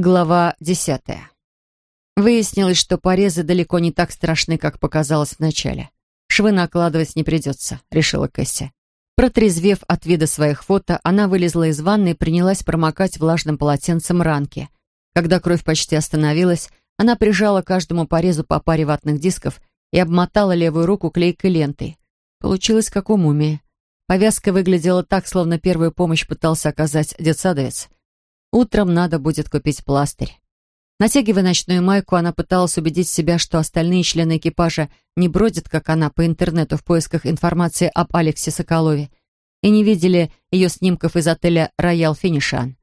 Глава десятая. Выяснилось, что порезы далеко не так страшны, как показалось вначале. Швы накладывать не придется, решила Кэсси. Протрезвев от вида своих фото, она вылезла из ванны и принялась промокать влажным полотенцем ранки. Когда кровь почти остановилась, она прижала каждому порезу по паре ватных дисков и обмотала левую руку клейкой лентой. Получилось как у мумии. Повязка выглядела так, словно первую помощь пытался оказать детсадовец. Утром надо будет купить пластырь. Натягивая ночную майку, она пыталась убедить себя, что остальные члены экипажа не бродят, как она, по интернету в поисках информации об Алексе Соколове и не видели ее снимков из отеля «Роял Финишан».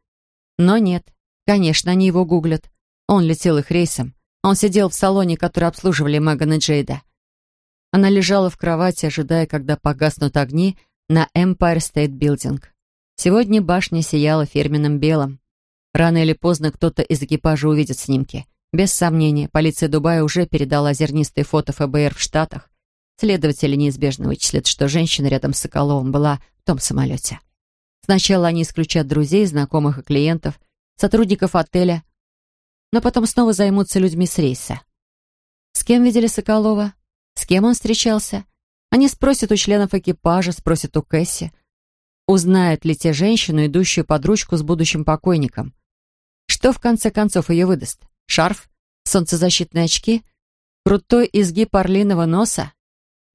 Но нет, конечно, они его гуглят. Он летел их рейсом. Он сидел в салоне, который обслуживали Меган и Джейда. Она лежала в кровати, ожидая, когда погаснут огни на Empire State Building. Сегодня башня сияла фирменным белым. Рано или поздно кто-то из экипажа увидит снимки. Без сомнения, полиция Дубая уже передала зернистые фото ФБР в Штатах. Следователи неизбежно вычислят, что женщина рядом с Соколовым была в том самолете. Сначала они исключат друзей, знакомых и клиентов, сотрудников отеля, но потом снова займутся людьми с рейса. С кем видели Соколова? С кем он встречался? Они спросят у членов экипажа, спросят у Кэсси. Узнают ли те женщину, идущую под ручку с будущим покойником? Что в конце концов ее выдаст? Шарф? Солнцезащитные очки? Крутой изгиб орлиного носа?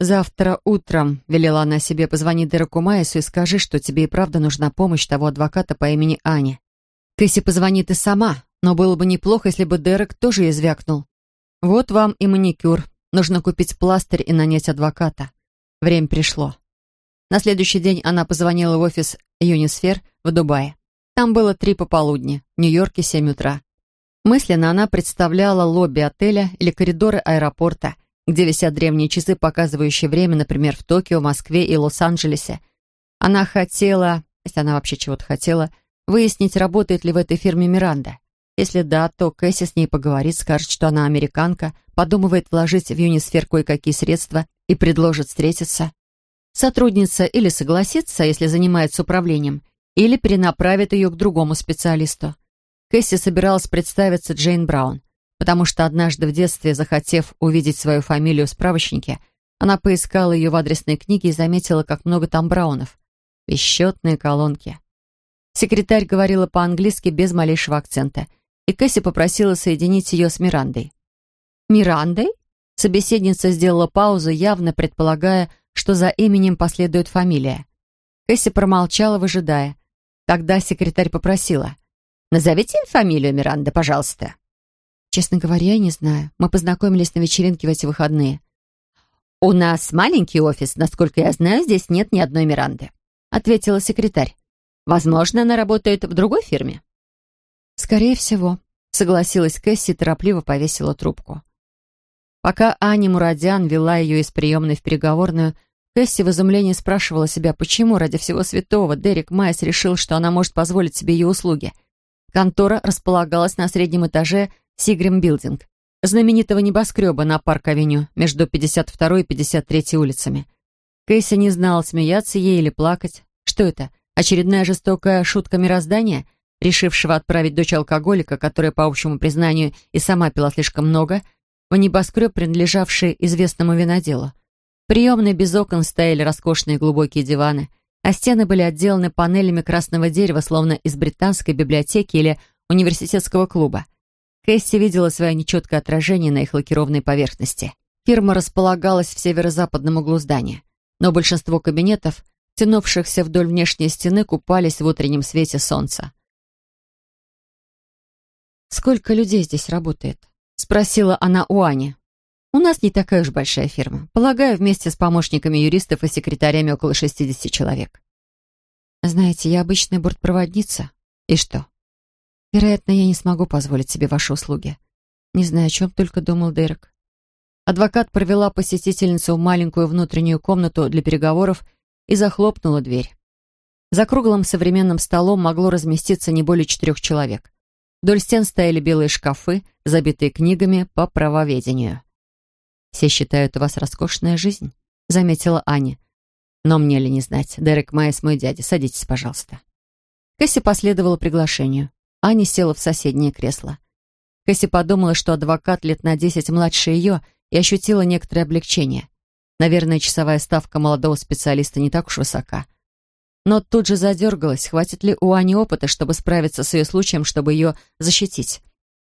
«Завтра утром», — велела она себе, — «позвони Дереку Майесу и скажи, что тебе и правда нужна помощь того адвоката по имени Аня. Кэсси позвонит и сама, но было бы неплохо, если бы Дерек тоже извякнул. Вот вам и маникюр. Нужно купить пластырь и нанять адвоката. Время пришло». На следующий день она позвонила в офис Юнисфер в Дубае. Там было три пополудни, в Нью-Йорке семь утра. Мысленно она представляла лобби отеля или коридоры аэропорта, где висят древние часы, показывающие время, например, в Токио, Москве и Лос-Анджелесе. Она хотела, если она вообще чего-то хотела, выяснить, работает ли в этой фирме Миранда. Если да, то Кэсси с ней поговорит, скажет, что она американка, подумывает вложить в Юнисфер кое-какие средства и предложит встретиться. Сотрудница или согласится, если занимается управлением, или перенаправит ее к другому специалисту. Кэсси собиралась представиться Джейн Браун, потому что однажды в детстве, захотев увидеть свою фамилию в справочнике, она поискала ее в адресной книге и заметила, как много там Браунов. Бесчетные колонки. Секретарь говорила по-английски без малейшего акцента, и Кэсси попросила соединить ее с Мирандой. «Мирандой?» Собеседница сделала паузу, явно предполагая, что за именем последует фамилия. Кэсси промолчала, выжидая. Тогда секретарь попросила. «Назовите им фамилию Миранда, пожалуйста». «Честно говоря, я не знаю. Мы познакомились на вечеринке в эти выходные». «У нас маленький офис. Насколько я знаю, здесь нет ни одной Миранды», — ответила секретарь. «Возможно, она работает в другой фирме». «Скорее всего», — согласилась Кэсси и торопливо повесила трубку. Пока Аня Мурадян вела ее из приемной в переговорную, Кэсси в изумлении спрашивала себя, почему ради всего святого Дерек Майс решил, что она может позволить себе ее услуги. Контора располагалась на среднем этаже Сигрим Билдинг, знаменитого небоскреба на Парк-авеню между 52 и 53 улицами. Кэсси не знала, смеяться ей или плакать. Что это? Очередная жестокая шутка мироздания, решившего отправить дочь алкоголика, которая, по общему признанию, и сама пила слишком много, в небоскреб, принадлежавший известному виноделу приемной без окон стояли роскошные глубокие диваны, а стены были отделаны панелями красного дерева, словно из британской библиотеки или университетского клуба. Кэсси видела свое нечеткое отражение на их лакированной поверхности. Фирма располагалась в северо-западном углу здания, но большинство кабинетов, тянувшихся вдоль внешней стены, купались в утреннем свете солнца. «Сколько людей здесь работает?» — спросила она у Ани. У нас не такая уж большая фирма. Полагаю, вместе с помощниками юристов и секретарями около 60 человек. Знаете, я обычная бортпроводница. И что? Вероятно, я не смогу позволить себе ваши услуги. Не знаю, о чем только думал Дерек. Адвокат провела посетительницу в маленькую внутреннюю комнату для переговоров и захлопнула дверь. За круглым современным столом могло разместиться не более четырех человек. Вдоль стен стояли белые шкафы, забитые книгами по правоведению. «Все считают, у вас роскошная жизнь», — заметила Аня. «Но мне ли не знать? Дерек Майс мой дядя. Садитесь, пожалуйста». Кэсси последовала приглашению. Аня села в соседнее кресло. Кэсси подумала, что адвокат лет на десять младше ее, и ощутила некоторое облегчение. Наверное, часовая ставка молодого специалиста не так уж высока. Но тут же задергалась, хватит ли у Ани опыта, чтобы справиться с ее случаем, чтобы ее защитить.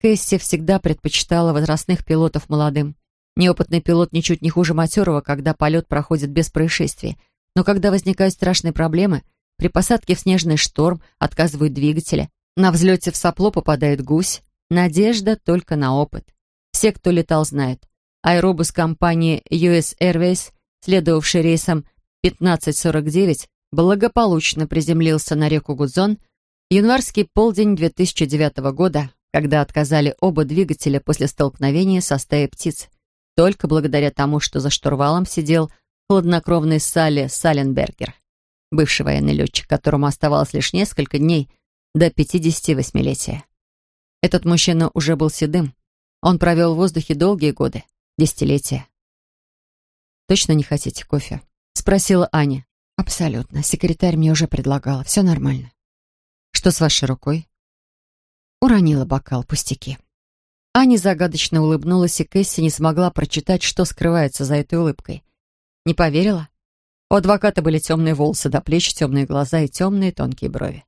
Кэсси всегда предпочитала возрастных пилотов молодым. Неопытный пилот ничуть не хуже матерого, когда полет проходит без происшествий. Но когда возникают страшные проблемы, при посадке в снежный шторм отказывают двигатели, на взлете в сопло попадает гусь, надежда только на опыт. Все, кто летал, знают. Аэробус компании US Airways, следовавший рейсом 1549, благополучно приземлился на реку Гудзон январский полдень 2009 года, когда отказали оба двигателя после столкновения со стаей птиц, только благодаря тому, что за штурвалом сидел хладнокровный Салли Саленбергер, бывший военный летчик, которому оставалось лишь несколько дней до 58-летия. Этот мужчина уже был седым. Он провел в воздухе долгие годы, десятилетия. «Точно не хотите кофе?» — спросила Аня. «Абсолютно. Секретарь мне уже предлагала. Все нормально». «Что с вашей рукой?» Уронила бокал, пустяки. Аня загадочно улыбнулась, и Кэсси не смогла прочитать, что скрывается за этой улыбкой. Не поверила? У адвоката были темные волосы до плеч, темные глаза и темные тонкие брови.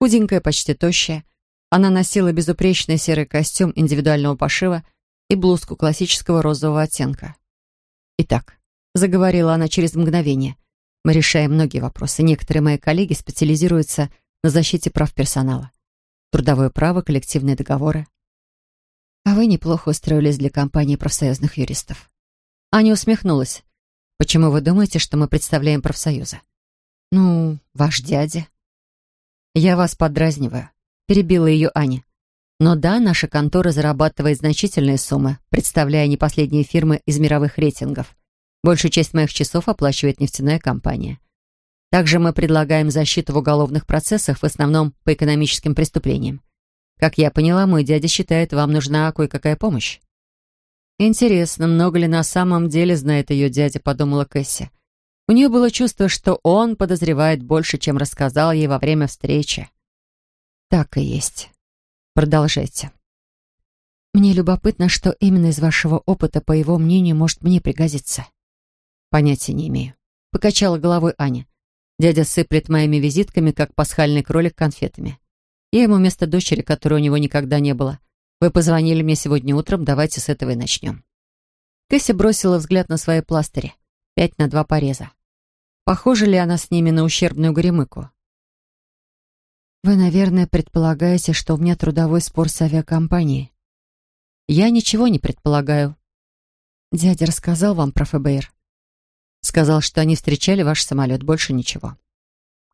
Худенькая, почти тощая, она носила безупречный серый костюм индивидуального пошива и блузку классического розового оттенка. «Итак», — заговорила она через мгновение, мы решаем многие вопросы. Некоторые мои коллеги специализируются на защите прав персонала. Трудовое право, коллективные договоры. А вы неплохо устроились для компании профсоюзных юристов. Аня усмехнулась. Почему вы думаете, что мы представляем профсоюзы? Ну, ваш дядя. Я вас подразниваю. Перебила ее Аня. Но да, наша контора зарабатывает значительные суммы, представляя не последние фирмы из мировых рейтингов. Большую часть моих часов оплачивает нефтяная компания. Также мы предлагаем защиту в уголовных процессах, в основном по экономическим преступлениям. Как я поняла, мой дядя считает, вам нужна кое-какая помощь. Интересно, много ли на самом деле знает ее дядя, подумала Кэсси. У нее было чувство, что он подозревает больше, чем рассказал ей во время встречи. Так и есть. Продолжайте. Мне любопытно, что именно из вашего опыта, по его мнению, может мне пригодиться. Понятия не имею. Покачала головой Аня. Дядя сыплет моими визитками, как пасхальный кролик конфетами. Я ему вместо дочери, которой у него никогда не было. Вы позвонили мне сегодня утром, давайте с этого и начнем. Кэсси бросила взгляд на свои пластыри. Пять на два пореза. Похожа ли она с ними на ущербную горемыку? Вы, наверное, предполагаете, что у меня трудовой спор с авиакомпанией. Я ничего не предполагаю. Дядя рассказал вам про ФБР. Сказал, что они встречали ваш самолет, больше ничего.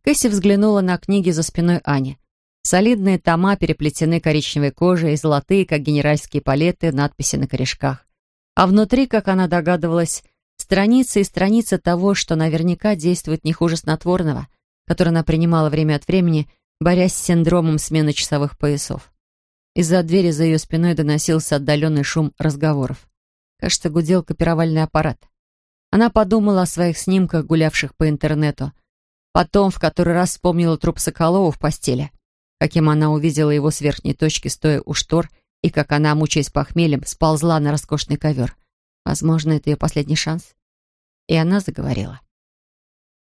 Кэсси взглянула на книги за спиной Ани. Солидные тома переплетены коричневой кожей, золотые, как генеральские палеты, надписи на корешках. А внутри, как она догадывалась, страницы и страницы того, что наверняка действует не хуже снотворного, которое она принимала время от времени, борясь с синдромом смены часовых поясов. Из-за двери за ее спиной доносился отдаленный шум разговоров. Кажется, гудел копировальный аппарат. Она подумала о своих снимках, гулявших по интернету. Потом в который раз вспомнила труп Соколова в постели. Каким она увидела его с верхней точки, стоя у штор, и как она, мучаясь похмельем, сползла на роскошный ковер. Возможно, это ее последний шанс. И она заговорила.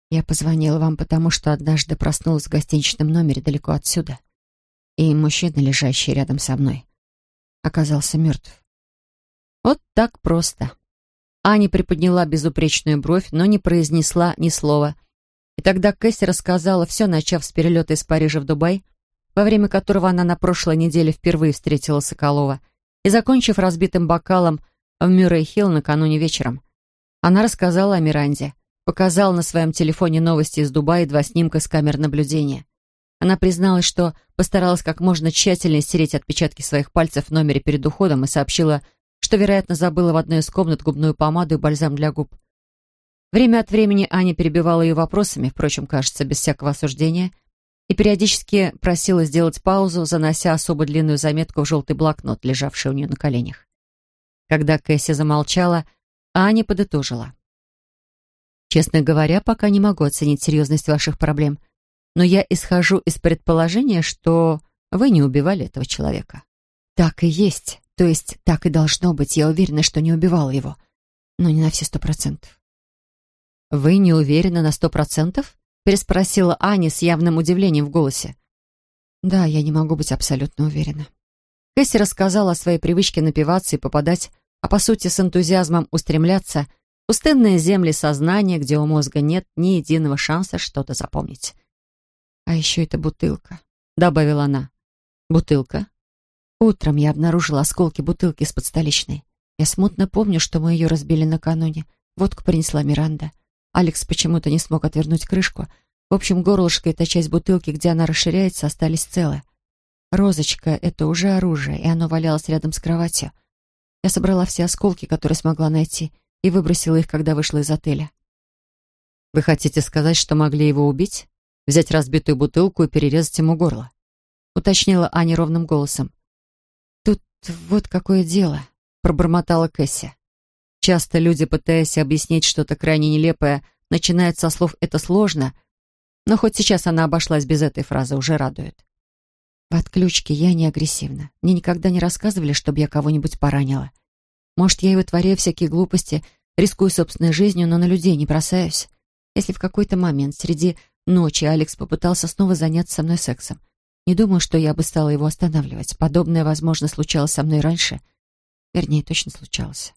«Я позвонила вам, потому что однажды проснулась в гостиничном номере далеко отсюда, и мужчина, лежащий рядом со мной, оказался мертв. Вот так просто. Аня приподняла безупречную бровь, но не произнесла ни слова. И тогда Кэсси рассказала все, начав с перелета из Парижа в Дубай, во время которого она на прошлой неделе впервые встретила Соколова, и закончив разбитым бокалом в Мюррей-Хилл накануне вечером. Она рассказала о Миранде, показала на своем телефоне новости из Дубая и два снимка с камер наблюдения. Она призналась, что постаралась как можно тщательнее стереть отпечатки своих пальцев в номере перед уходом и сообщила, что, вероятно, забыла в одной из комнат губную помаду и бальзам для губ. Время от времени Аня перебивала ее вопросами, впрочем, кажется, без всякого осуждения, и периодически просила сделать паузу, занося особо длинную заметку в желтый блокнот, лежавший у нее на коленях. Когда Кэсси замолчала, Аня подытожила. «Честно говоря, пока не могу оценить серьезность ваших проблем, но я исхожу из предположения, что Вы не убивали этого человека. Так и есть. То есть так и должно быть. Я уверена, что не убивала его. Но не на все сто процентов. «Вы не уверены на сто процентов?» Переспросила Аня с явным удивлением в голосе. «Да, я не могу быть абсолютно уверена». Кэсси рассказала о своей привычке напиваться и попадать, а по сути с энтузиазмом устремляться в пустынные земли сознания, где у мозга нет ни единого шанса что-то запомнить. «А еще это бутылка», — добавила она. «Бутылка?» Утром я обнаружила осколки бутылки из-под столичной. Я смутно помню, что мы ее разбили накануне. Водку принесла Миранда. Алекс почему-то не смог отвернуть крышку. В общем, горлышко и та часть бутылки, где она расширяется, остались целы. Розочка — это уже оружие, и оно валялось рядом с кроватью. Я собрала все осколки, которые смогла найти, и выбросила их, когда вышла из отеля. «Вы хотите сказать, что могли его убить? Взять разбитую бутылку и перерезать ему горло?» — уточнила Аня ровным голосом. «Тут вот какое дело», — пробормотала Кэсси. Часто люди, пытаясь объяснить что-то крайне нелепое, начинают со слов «это сложно», но хоть сейчас она обошлась без этой фразы, уже радует. В отключке я не агрессивна. Мне никогда не рассказывали, чтобы я кого-нибудь поранила. Может, я и вытворяю всякие глупости, рискую собственной жизнью, но на людей не бросаюсь. Если в какой-то момент среди ночи Алекс попытался снова заняться со мной сексом, не думаю, что я бы стала его останавливать. Подобное, возможно, случалось со мной раньше. Вернее, точно случалось.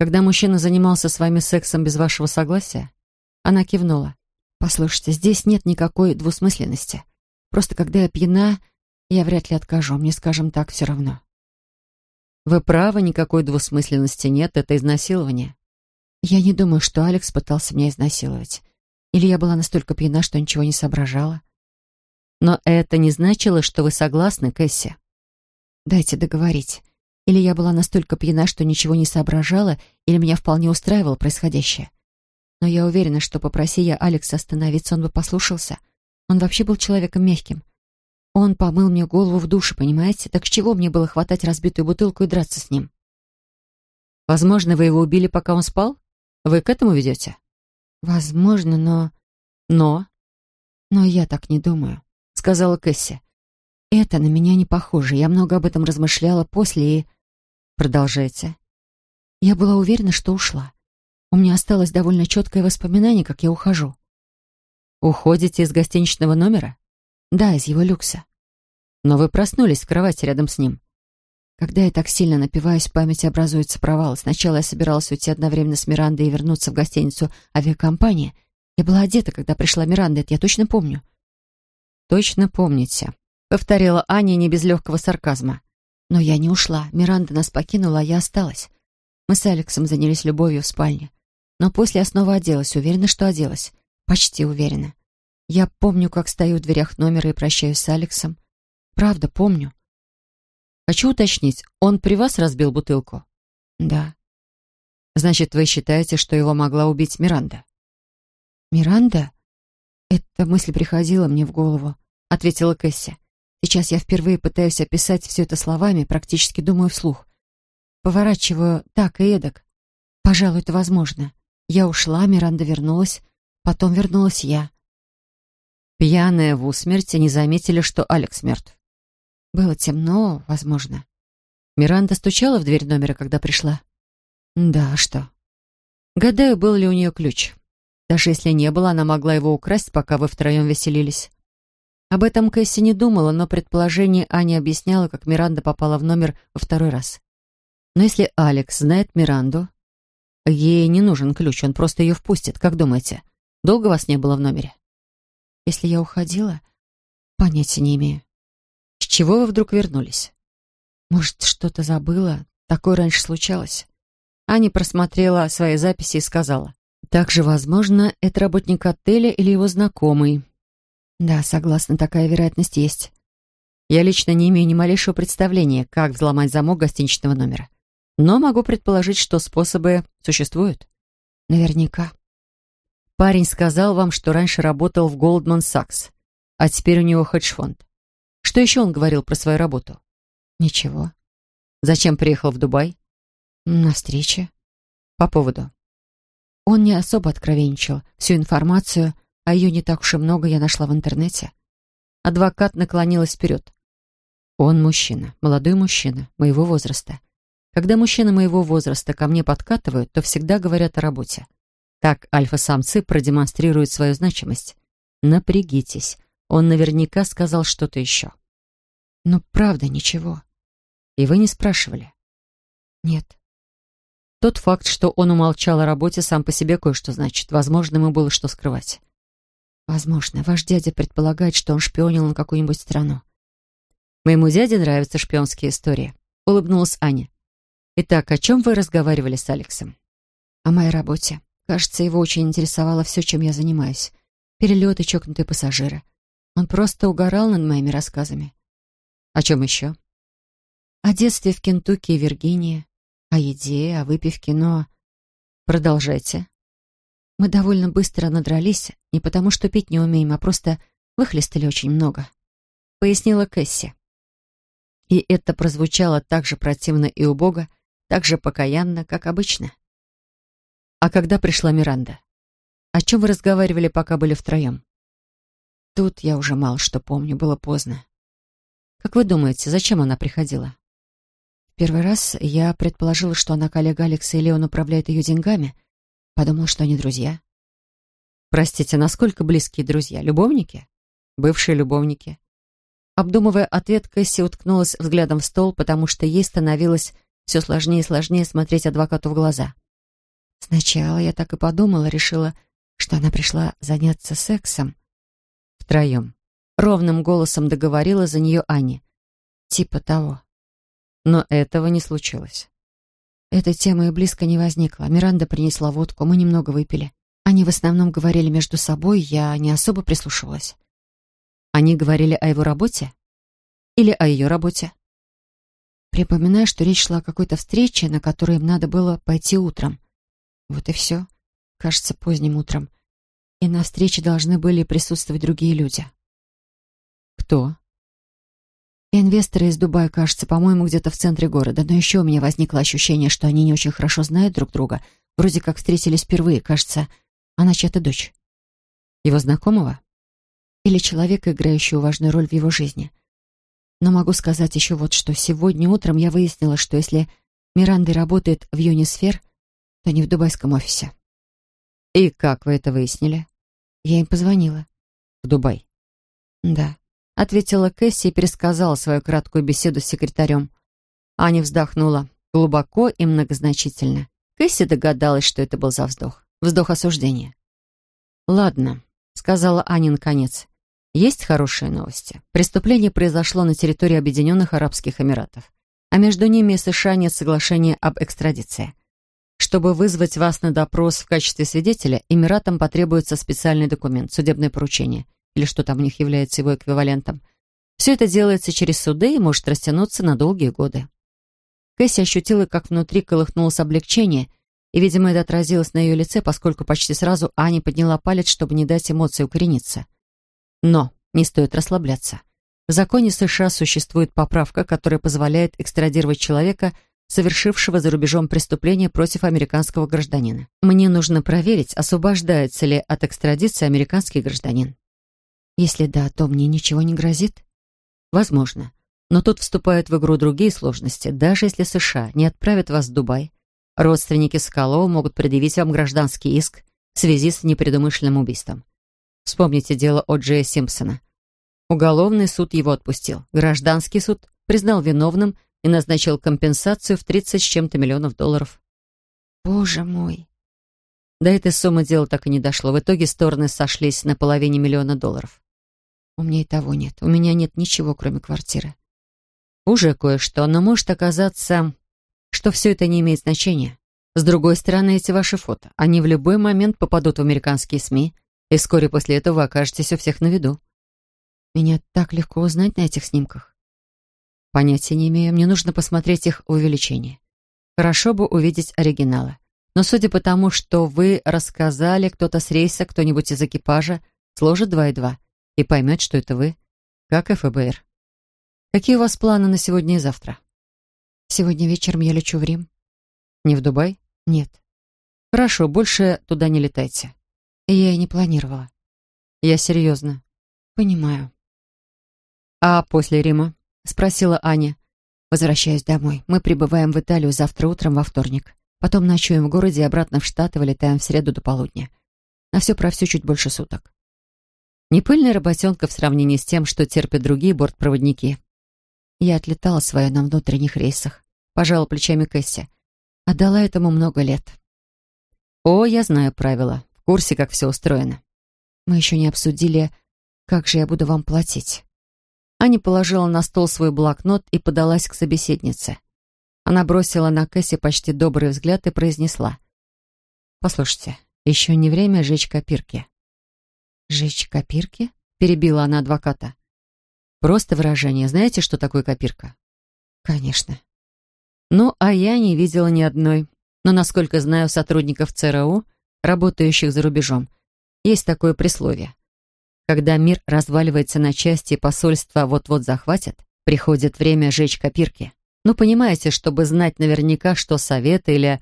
Когда мужчина занимался с вами сексом без вашего согласия? Она кивнула. Послушайте, здесь нет никакой двусмысленности. Просто когда я пьяна, я вряд ли откажу. Мне, скажем так, все равно. Вы правы, никакой двусмысленности нет, это изнасилование. Я не думаю, что Алекс пытался меня изнасиловать. Или я была настолько пьяна, что ничего не соображала. Но это не значило, что вы согласны, Кэсси. Дайте договорить. Или я была настолько пьяна, что ничего не соображала, или меня вполне устраивало происходящее. Но я уверена, что попроси я Алекса остановиться, он бы послушался. Он вообще был человеком мягким. Он помыл мне голову в душе, понимаете? Так с чего мне было хватать разбитую бутылку и драться с ним? Возможно, вы его убили, пока он спал? Вы к этому ведете? Возможно, но... Но? Но я так не думаю, сказала Кэсси. Это на меня не похоже. Я много об этом размышляла после и... Продолжайте. Я была уверена, что ушла. У меня осталось довольно четкое воспоминание, как я ухожу. Уходите из гостиничного номера? Да, из его люкса. Но вы проснулись в кровати рядом с ним. Когда я так сильно напиваюсь, в памяти образуется провал. Сначала я собиралась уйти одновременно с Мирандой и вернуться в гостиницу авиакомпании. Я была одета, когда пришла Миранда, это я точно помню. Точно помните, повторила Аня не без легкого сарказма. Но я не ушла. Миранда нас покинула, а я осталась. Мы с Алексом занялись любовью в спальне. Но после я снова оделась, уверена, что оделась. Почти уверена. Я помню, как стою в дверях номера и прощаюсь с Алексом. Правда, помню. Хочу уточнить, он при вас разбил бутылку? Да. Значит, вы считаете, что его могла убить Миранда? Миранда? Эта мысль приходила мне в голову, ответила Кэсси. Сейчас я впервые пытаюсь описать все это словами, практически думаю вслух. Поворачиваю так и эдак. Пожалуй, это возможно. Я ушла, Миранда вернулась, потом вернулась я. Пьяная в усмерти не заметили, что Алекс мертв. Было темно, возможно. Миранда стучала в дверь номера, когда пришла? Да, что? Гадаю, был ли у нее ключ. Даже если не было, она могла его украсть, пока вы втроем веселились. Об этом Кэсси не думала, но предположение Ани объясняло, как Миранда попала в номер во второй раз. Но если Алекс знает Миранду, ей не нужен ключ, он просто ее впустит. Как думаете, долго вас не было в номере? Если я уходила, понятия не имею. С чего вы вдруг вернулись? Может, что-то забыла? Такое раньше случалось. Аня просмотрела свои записи и сказала. Также, возможно, это работник отеля или его знакомый. Да, согласна, такая вероятность есть. Я лично не имею ни малейшего представления, как взломать замок гостиничного номера. Но могу предположить, что способы существуют. Наверняка. Парень сказал вам, что раньше работал в Goldman Sachs, а теперь у него хедж-фонд. Что еще он говорил про свою работу? Ничего. Зачем приехал в Дубай? На встрече. По поводу? Он не особо откровенничал. Всю информацию а ее не так уж и много я нашла в интернете. Адвокат наклонилась вперед. Он мужчина, молодой мужчина, моего возраста. Когда мужчины моего возраста ко мне подкатывают, то всегда говорят о работе. Так альфа-самцы продемонстрируют свою значимость. Напрягитесь, он наверняка сказал что-то еще. Но правда ничего. И вы не спрашивали? Нет. Тот факт, что он умолчал о работе, сам по себе кое-что значит. Возможно, ему было что скрывать. Возможно, ваш дядя предполагает, что он шпионил на какую-нибудь страну. Моему дяде нравятся шпионские истории. Улыбнулась Аня. Итак, о чем вы разговаривали с Алексом? О моей работе. Кажется, его очень интересовало все, чем я занимаюсь. Перелеты, чокнутые пассажиры. Он просто угорал над моими рассказами. О чем еще? О детстве в Кентукки и Виргинии, о еде, о выпивке, но... Продолжайте. Мы довольно быстро надрались, не потому что пить не умеем, а просто выхлестали очень много. Пояснила Кэсси. И это прозвучало так же противно и убого, так же покаянно, как обычно. А когда пришла Миранда? О чем вы разговаривали, пока были втроем? Тут я уже мало что помню, было поздно. Как вы думаете, зачем она приходила? Первый раз я предположила, что она коллега Алекса или он управляет ее деньгами. Подумала, что они друзья. Простите, насколько близкие друзья? Любовники? Бывшие любовники? Обдумывая ответ, Кэсси уткнулась взглядом в стол, потому что ей становилось все сложнее и сложнее смотреть адвокату в глаза. Сначала я так и подумала, решила, что она пришла заняться сексом. Втроем. Ровным голосом договорила за нее Аня. Типа того. Но этого не случилось. Эта тема и близко не возникла. Миранда принесла водку, мы немного выпили. Они в основном говорили между собой, я не особо прислушивалась. Они говорили о его работе? Или о ее работе? Припоминаю, что речь шла о какой-то встрече, на которую им надо было пойти утром. Вот и все. Кажется, поздним утром. И на встрече должны были присутствовать другие люди. Кто? Инвесторы из Дубая, кажется, по-моему, где-то в центре города, но еще у меня возникло ощущение, что они не очень хорошо знают друг друга. Вроде как встретились впервые, кажется, она чья-то дочь. Его знакомого? Или человека, играющего важную роль в его жизни. Но могу сказать еще вот что. Сегодня утром я выяснила, что если Миранда работает в Юнисфер, то не в дубайском офисе. И как вы это выяснили? Я им позвонила. В Дубай? Да ответила Кэсси и пересказала свою краткую беседу с секретарем. Аня вздохнула глубоко и многозначительно. Кэсси догадалась, что это был за вздох. Вздох осуждения. «Ладно», — сказала Аня наконец. «Есть хорошие новости. Преступление произошло на территории Объединенных Арабских Эмиратов, а между ними и США нет соглашения об экстрадиции. Чтобы вызвать вас на допрос в качестве свидетеля, Эмиратам потребуется специальный документ, судебное поручение — или что там у них является его эквивалентом. Все это делается через суды и может растянуться на долгие годы. Кэсси ощутила, как внутри колыхнулось облегчение, и, видимо, это отразилось на ее лице, поскольку почти сразу Аня подняла палец, чтобы не дать эмоции укорениться. Но не стоит расслабляться. В законе США существует поправка, которая позволяет экстрадировать человека, совершившего за рубежом преступление против американского гражданина. Мне нужно проверить, освобождается ли от экстрадиции американский гражданин. Если да, то мне ничего не грозит? Возможно. Но тут вступают в игру другие сложности. Даже если США не отправят вас в Дубай, родственники Соколова могут предъявить вам гражданский иск в связи с непредумышленным убийством. Вспомните дело о Джея Симпсона. Уголовный суд его отпустил. Гражданский суд признал виновным и назначил компенсацию в 30 с чем-то миллионов долларов. Боже мой. До этой суммы дело так и не дошло. В итоге стороны сошлись на половине миллиона долларов. У меня и того нет. У меня нет ничего, кроме квартиры. Уже кое-что, но может оказаться, что все это не имеет значения. С другой стороны, эти ваши фото, они в любой момент попадут в американские СМИ, и вскоре после этого окажетесь у всех на виду. Меня так легко узнать на этих снимках. Понятия не имею, мне нужно посмотреть их увеличение. Хорошо бы увидеть оригиналы. Но судя по тому, что вы рассказали, кто-то с рейса, кто-нибудь из экипажа, сложит два и два и поймет, что это вы, как ФБР. Какие у вас планы на сегодня и завтра? Сегодня вечером я лечу в Рим. Не в Дубай? Нет. Хорошо, больше туда не летайте. Я и не планировала. Я серьезно. Понимаю. А после Рима? — спросила Аня. «Возвращаюсь домой. Мы прибываем в Италию завтра утром во вторник. Потом ночуем в городе и обратно в Штаты вылетаем в среду до полудня. На все про все чуть больше суток». Непыльная работенка в сравнении с тем, что терпят другие бортпроводники. Я отлетала свое на внутренних рейсах. Пожала плечами Кэсси. Отдала этому много лет. О, я знаю правила. В курсе, как все устроено. Мы еще не обсудили, как же я буду вам платить. Аня положила на стол свой блокнот и подалась к собеседнице. Она бросила на Кэсси почти добрый взгляд и произнесла. «Послушайте, еще не время жечь копирки». «Жечь копирки?» — перебила она адвоката. «Просто выражение. Знаете, что такое копирка?» «Конечно». «Ну, а я не видела ни одной. Но, насколько знаю, сотрудников ЦРУ, работающих за рубежом, есть такое присловие. Когда мир разваливается на части и посольство вот-вот захватят, приходит время жечь копирки. Ну, понимаете, чтобы знать наверняка, что советы или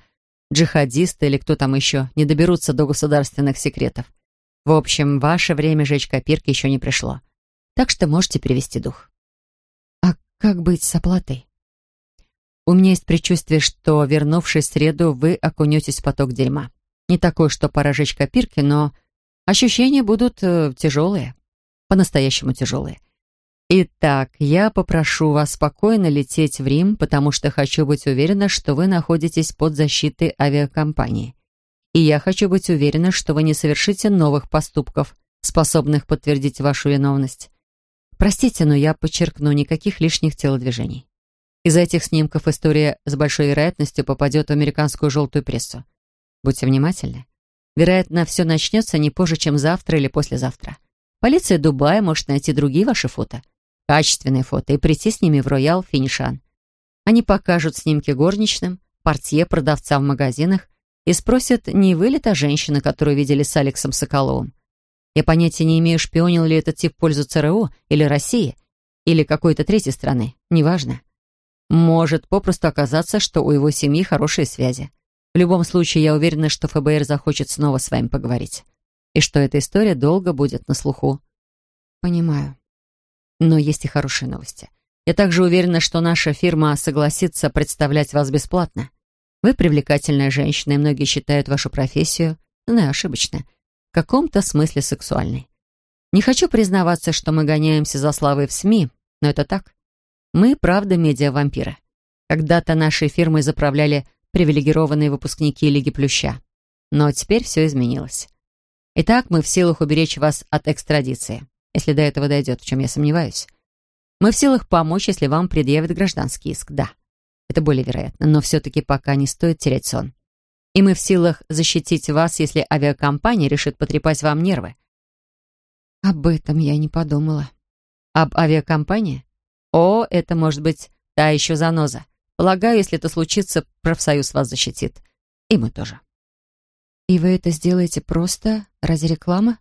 джихадисты или кто там еще не доберутся до государственных секретов. В общем, ваше время жечь копирки еще не пришло. Так что можете перевести дух. А как быть с оплатой? У меня есть предчувствие, что, вернувшись в среду, вы окунетесь в поток дерьма. Не такое, что пора жечь копирки, но Ощущения будут э, тяжелые, по-настоящему тяжелые. Итак, я попрошу вас спокойно лететь в Рим, потому что хочу быть уверена, что вы находитесь под защитой авиакомпании. И я хочу быть уверена, что вы не совершите новых поступков, способных подтвердить вашу виновность. Простите, но я подчеркну никаких лишних телодвижений. Из-за этих снимков история с большой вероятностью попадет в американскую желтую прессу. Будьте внимательны. Вероятно, все начнется не позже, чем завтра или послезавтра. Полиция Дубая может найти другие ваши фото, качественные фото, и прийти с ними в Роял Финишан. Они покажут снимки горничным, портье, продавцам в магазинах и спросят, не вы ли та женщина, которую видели с Алексом Соколовым. Я понятия не имею, шпионил ли этот тип в пользу ЦРУ или России, или какой-то третьей страны, неважно. Может попросту оказаться, что у его семьи хорошие связи. В любом случае, я уверена, что ФБР захочет снова с вами поговорить. И что эта история долго будет на слуху. Понимаю. Но есть и хорошие новости. Я также уверена, что наша фирма согласится представлять вас бесплатно. Вы привлекательная женщина, и многие считают вашу профессию, знаю, ошибочно, в каком-то смысле сексуальной. Не хочу признаваться, что мы гоняемся за славой в СМИ, но это так. Мы, правда, медиа-вампиры. Когда-то нашей фирмой заправляли привилегированные выпускники Лиги Плюща. Но теперь все изменилось. Итак, мы в силах уберечь вас от экстрадиции, если до этого дойдет, в чем я сомневаюсь. Мы в силах помочь, если вам предъявят гражданский иск, да. Это более вероятно, но все-таки пока не стоит терять сон. И мы в силах защитить вас, если авиакомпания решит потрепать вам нервы. Об этом я не подумала. Об авиакомпании? О, это может быть та еще заноза. Полагаю, если это случится, профсоюз вас защитит. И мы тоже. И вы это сделаете просто ради рекламы?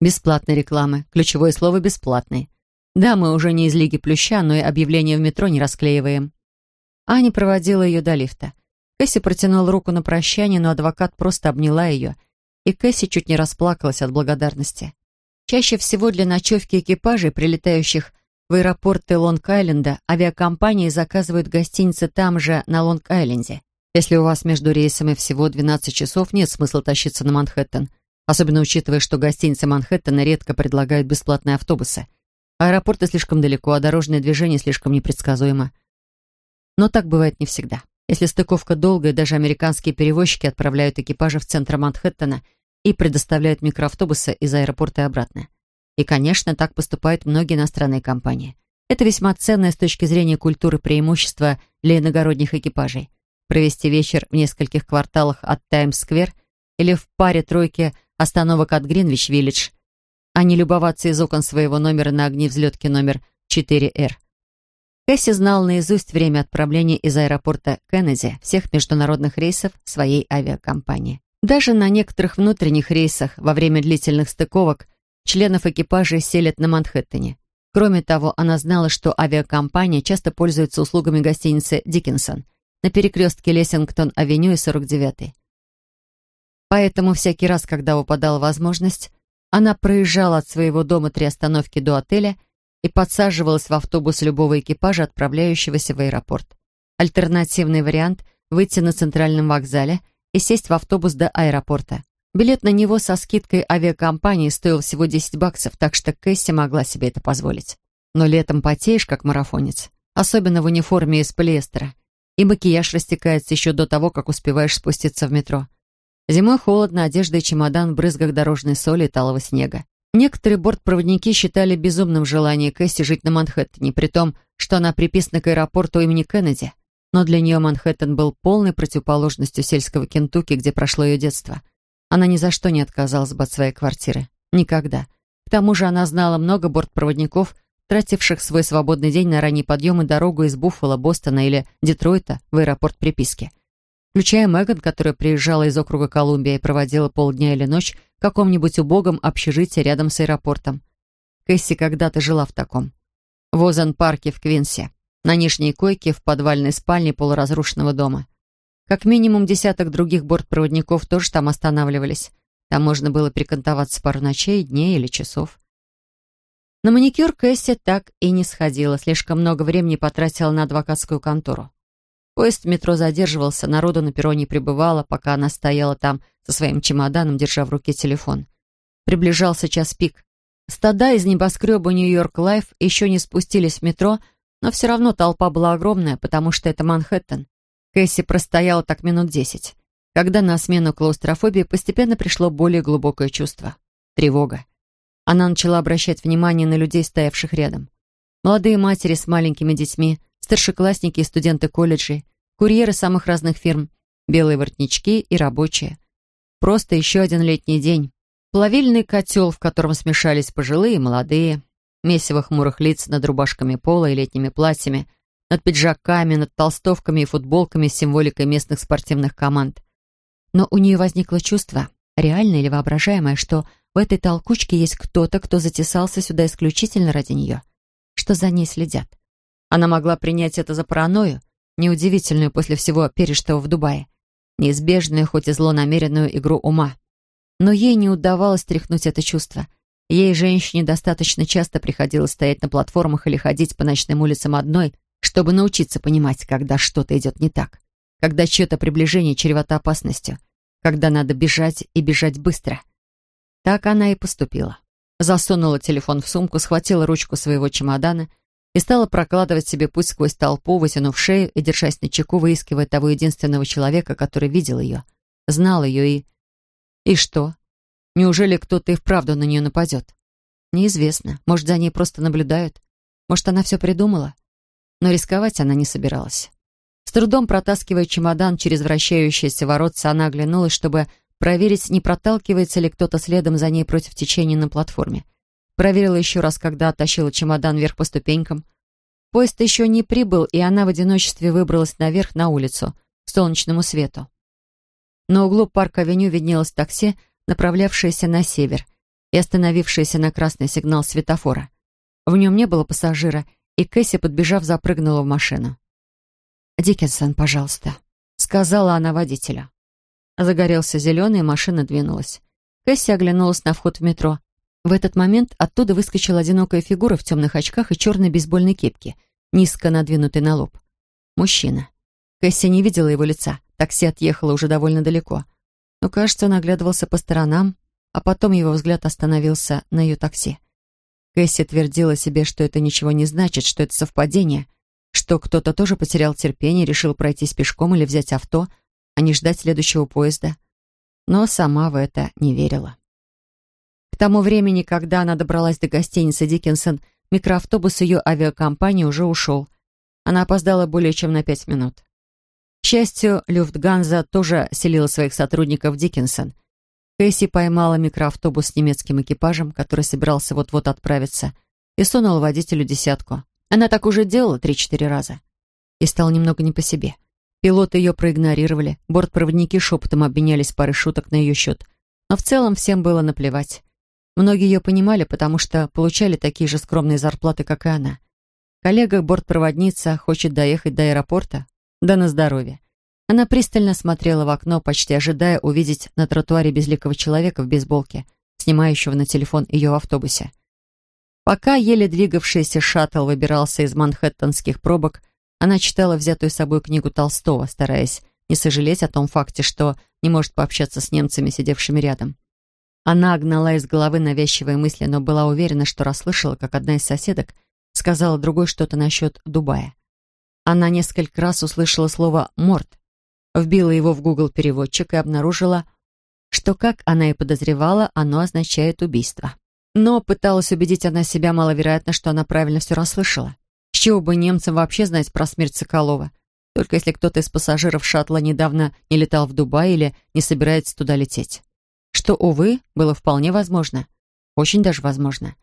Бесплатной рекламы. Ключевое слово «бесплатный». Да, мы уже не из Лиги Плюща, но и объявления в метро не расклеиваем. Аня проводила ее до лифта. Кэсси протянула руку на прощание, но адвокат просто обняла ее, и Кэсси чуть не расплакалась от благодарности. Чаще всего для ночевки экипажей, прилетающих в аэропорты Лонг-Айленда авиакомпании заказывают гостиницы там же, на Лонг-Айленде. Если у вас между рейсами всего 12 часов, нет смысла тащиться на Манхэттен. Особенно учитывая, что гостиницы Манхэттена редко предлагают бесплатные автобусы. Аэропорты слишком далеко, а дорожное движение слишком непредсказуемо. Но так бывает не всегда. Если стыковка долгая, даже американские перевозчики отправляют экипажи в центр Манхэттена и предоставляют микроавтобусы из аэропорта и обратно. И, конечно, так поступают многие иностранные компании. Это весьма ценное с точки зрения культуры преимущество для иногородних экипажей. Провести вечер в нескольких кварталах от Таймс-сквер или в паре-тройке остановок от Гринвич-Виллидж, а не любоваться из окон своего номера на огне взлетки номер 4Р. Кэсси знал наизусть время отправления из аэропорта Кеннеди всех международных рейсов своей авиакомпании. Даже на некоторых внутренних рейсах во время длительных стыковок членов экипажа селят на Манхэттене. Кроме того, она знала, что авиакомпания часто пользуется услугами гостиницы «Диккенсон» на перекрестке Лессингтон-авеню и 49-й. Поэтому всякий раз, когда выпадала возможность, она проезжала от своего дома три остановки до отеля и подсаживалась в автобус любого экипажа, отправляющегося в аэропорт. Альтернативный вариант — выйти на центральном вокзале и сесть в автобус до аэропорта. Билет на него со скидкой авиакомпании стоил всего 10 баксов, так что Кэсси могла себе это позволить. Но летом потеешь, как марафонец, особенно в униформе из полиэстера, и макияж растекается еще до того, как успеваешь спуститься в метро. Зимой холодно, одежда и чемодан в брызгах дорожной соли и талого снега. Некоторые бортпроводники считали безумным желание Кэсси жить на Манхэттене, при том, что она приписана к аэропорту имени Кеннеди. Но для нее Манхэттен был полной противоположностью сельского Кентукки, где прошло ее детство – она ни за что не отказалась бы от своей квартиры. Никогда. К тому же она знала много бортпроводников, тративших свой свободный день на ранний подъем и дорогу из Буффало, Бостона или Детройта в аэропорт приписки. Включая Меган, которая приезжала из округа Колумбия и проводила полдня или ночь в каком-нибудь убогом общежитии рядом с аэропортом. Кэсси когда-то жила в таком. В Озен-парке в Квинсе, на нижней койке в подвальной спальне полуразрушенного дома. Как минимум десяток других бортпроводников тоже там останавливались. Там можно было прикантоваться пару ночей, дней или часов. На маникюр Кэсси так и не сходила, слишком много времени потратила на адвокатскую контору. Поезд в метро задерживался, народу на перроне прибывало, пока она стояла там со своим чемоданом, держа в руке телефон. Приближался час пик. Стада из небоскреба Нью-Йорк Лайф еще не спустились в метро, но все равно толпа была огромная, потому что это Манхэттен. Кэсси простояла так минут десять, когда на смену клаустрофобии постепенно пришло более глубокое чувство — тревога. Она начала обращать внимание на людей, стоявших рядом. Молодые матери с маленькими детьми, старшеклассники и студенты колледжей, курьеры самых разных фирм, белые воротнички и рабочие. Просто еще один летний день. Плавильный котел, в котором смешались пожилые и молодые, месиво хмурых лиц над рубашками пола и летними платьями, над пиджаками, над толстовками и футболками с символикой местных спортивных команд. Но у нее возникло чувство, реальное или воображаемое, что в этой толкучке есть кто-то, кто затесался сюда исключительно ради нее, что за ней следят. Она могла принять это за паранойю, неудивительную после всего пережитого в Дубае, неизбежную, хоть и злонамеренную игру ума. Но ей не удавалось тряхнуть это чувство. Ей, женщине, достаточно часто приходилось стоять на платформах или ходить по ночным улицам одной, чтобы научиться понимать, когда что-то идет не так, когда чье-то приближение чревато опасностью, когда надо бежать и бежать быстро. Так она и поступила. Засунула телефон в сумку, схватила ручку своего чемодана и стала прокладывать себе путь сквозь толпу, вытянув шею и держась на чеку, выискивая того единственного человека, который видел ее, знал ее и... И что? Неужели кто-то и вправду на нее нападет? Неизвестно. Может, за ней просто наблюдают? Может, она все придумала? но рисковать она не собиралась. С трудом протаскивая чемодан через вращающиеся воротца, она оглянулась, чтобы проверить, не проталкивается ли кто-то следом за ней против течения на платформе. Проверила еще раз, когда оттащила чемодан вверх по ступенькам. Поезд еще не прибыл, и она в одиночестве выбралась наверх на улицу, к солнечному свету. На углу парк-авеню виднелось такси, направлявшееся на север и остановившееся на красный сигнал светофора. В нем не было пассажира, и Кэсси, подбежав, запрыгнула в машину. «Диккенсон, пожалуйста», — сказала она водителю. Загорелся зеленый, и машина двинулась. Кэсси оглянулась на вход в метро. В этот момент оттуда выскочила одинокая фигура в темных очках и черной бейсбольной кепке, низко надвинутой на лоб. Мужчина. Кэсси не видела его лица. Такси отъехало уже довольно далеко. Но, кажется, он оглядывался по сторонам, а потом его взгляд остановился на ее такси. Кэсси твердила себе, что это ничего не значит, что это совпадение, что кто-то тоже потерял терпение, решил пройтись пешком или взять авто, а не ждать следующего поезда. Но сама в это не верила. К тому времени, когда она добралась до гостиницы Диккенсон, микроавтобус ее авиакомпании уже ушел. Она опоздала более чем на пять минут. К счастью, Люфтганза тоже селила своих сотрудников в Диккенсон — Кэсси поймала микроавтобус с немецким экипажем, который собирался вот-вот отправиться, и сунула водителю десятку. Она так уже делала три-четыре раза. И стало немного не по себе. Пилоты ее проигнорировали, бортпроводники шепотом обменялись парой шуток на ее счет. Но в целом всем было наплевать. Многие ее понимали, потому что получали такие же скромные зарплаты, как и она. Коллега-бортпроводница хочет доехать до аэропорта? Да на здоровье. Она пристально смотрела в окно, почти ожидая увидеть на тротуаре безликого человека в бейсболке, снимающего на телефон ее в автобусе. Пока еле двигавшийся шаттл выбирался из манхэттенских пробок, она читала взятую с собой книгу Толстого, стараясь не сожалеть о том факте, что не может пообщаться с немцами, сидевшими рядом. Она гнала из головы навязчивые мысли, но была уверена, что расслышала, как одна из соседок сказала другой что-то насчет Дубая. Она несколько раз услышала слово «морд», вбила его в Google переводчик и обнаружила, что, как она и подозревала, оно означает убийство. Но пыталась убедить она себя маловероятно, что она правильно все расслышала. С чего бы немцам вообще знать про смерть Соколова? Только если кто-то из пассажиров шаттла недавно не летал в Дубай или не собирается туда лететь. Что, увы, было вполне возможно. Очень даже возможно.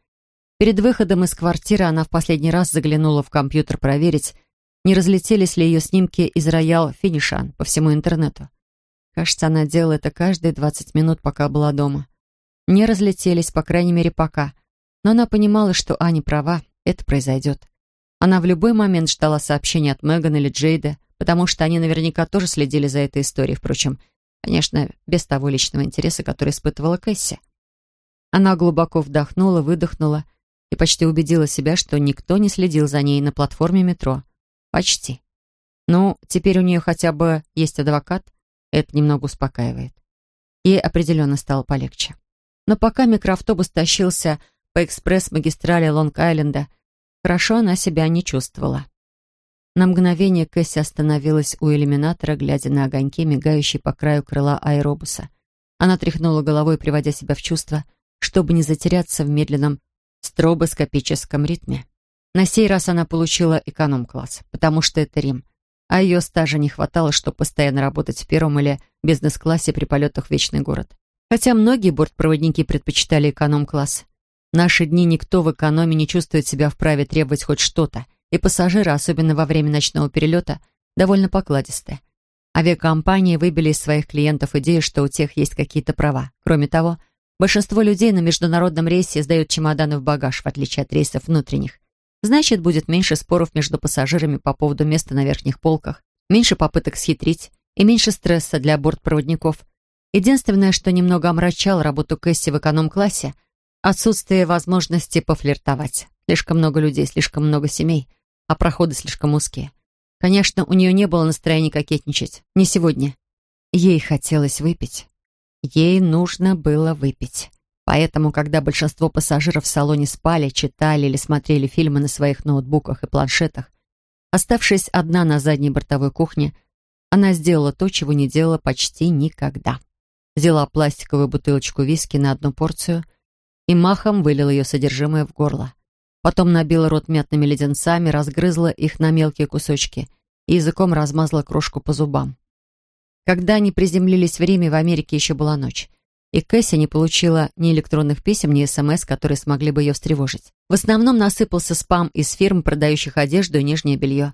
Перед выходом из квартиры она в последний раз заглянула в компьютер проверить, не разлетелись ли ее снимки из роял Финишан по всему интернету. Кажется, она делала это каждые 20 минут, пока была дома. Не разлетелись, по крайней мере, пока. Но она понимала, что Аня права, это произойдет. Она в любой момент ждала сообщения от Меган или Джейда, потому что они наверняка тоже следили за этой историей, впрочем, конечно, без того личного интереса, который испытывала Кэсси. Она глубоко вдохнула, выдохнула и почти убедила себя, что никто не следил за ней на платформе метро. Почти. Ну, теперь у нее хотя бы есть адвокат, это немного успокаивает. Ей определенно стало полегче. Но пока микроавтобус тащился по экспресс-магистрали Лонг-Айленда, хорошо она себя не чувствовала. На мгновение Кэсси остановилась у иллюминатора, глядя на огоньки, мигающие по краю крыла аэробуса. Она тряхнула головой, приводя себя в чувство, чтобы не затеряться в медленном стробоскопическом ритме. На сей раз она получила эконом-класс, потому что это Рим а ее стажа не хватало, чтобы постоянно работать в первом или бизнес-классе при полетах в Вечный город. Хотя многие бортпроводники предпочитали эконом-класс. В наши дни никто в экономе не чувствует себя вправе требовать хоть что-то, и пассажиры, особенно во время ночного перелета, довольно покладистые. Авиакомпании выбили из своих клиентов идею, что у тех есть какие-то права. Кроме того, большинство людей на международном рейсе сдают чемоданы в багаж, в отличие от рейсов внутренних. Значит, будет меньше споров между пассажирами по поводу места на верхних полках, меньше попыток схитрить и меньше стресса для бортпроводников. Единственное, что немного омрачало работу Кэсси в эконом-классе — отсутствие возможности пофлиртовать. Слишком много людей, слишком много семей, а проходы слишком узкие. Конечно, у нее не было настроения кокетничать. Не сегодня. Ей хотелось выпить. Ей нужно было выпить. Поэтому, когда большинство пассажиров в салоне спали, читали или смотрели фильмы на своих ноутбуках и планшетах, оставшись одна на задней бортовой кухне, она сделала то, чего не делала почти никогда. Взяла пластиковую бутылочку виски на одну порцию и махом вылила ее содержимое в горло. Потом набила рот мятными леденцами, разгрызла их на мелкие кусочки и языком размазала крошку по зубам. Когда они приземлились в Риме, в Америке еще была ночь и Кэсси не получила ни электронных писем, ни СМС, которые смогли бы ее встревожить. В основном насыпался спам из фирм, продающих одежду и нижнее белье.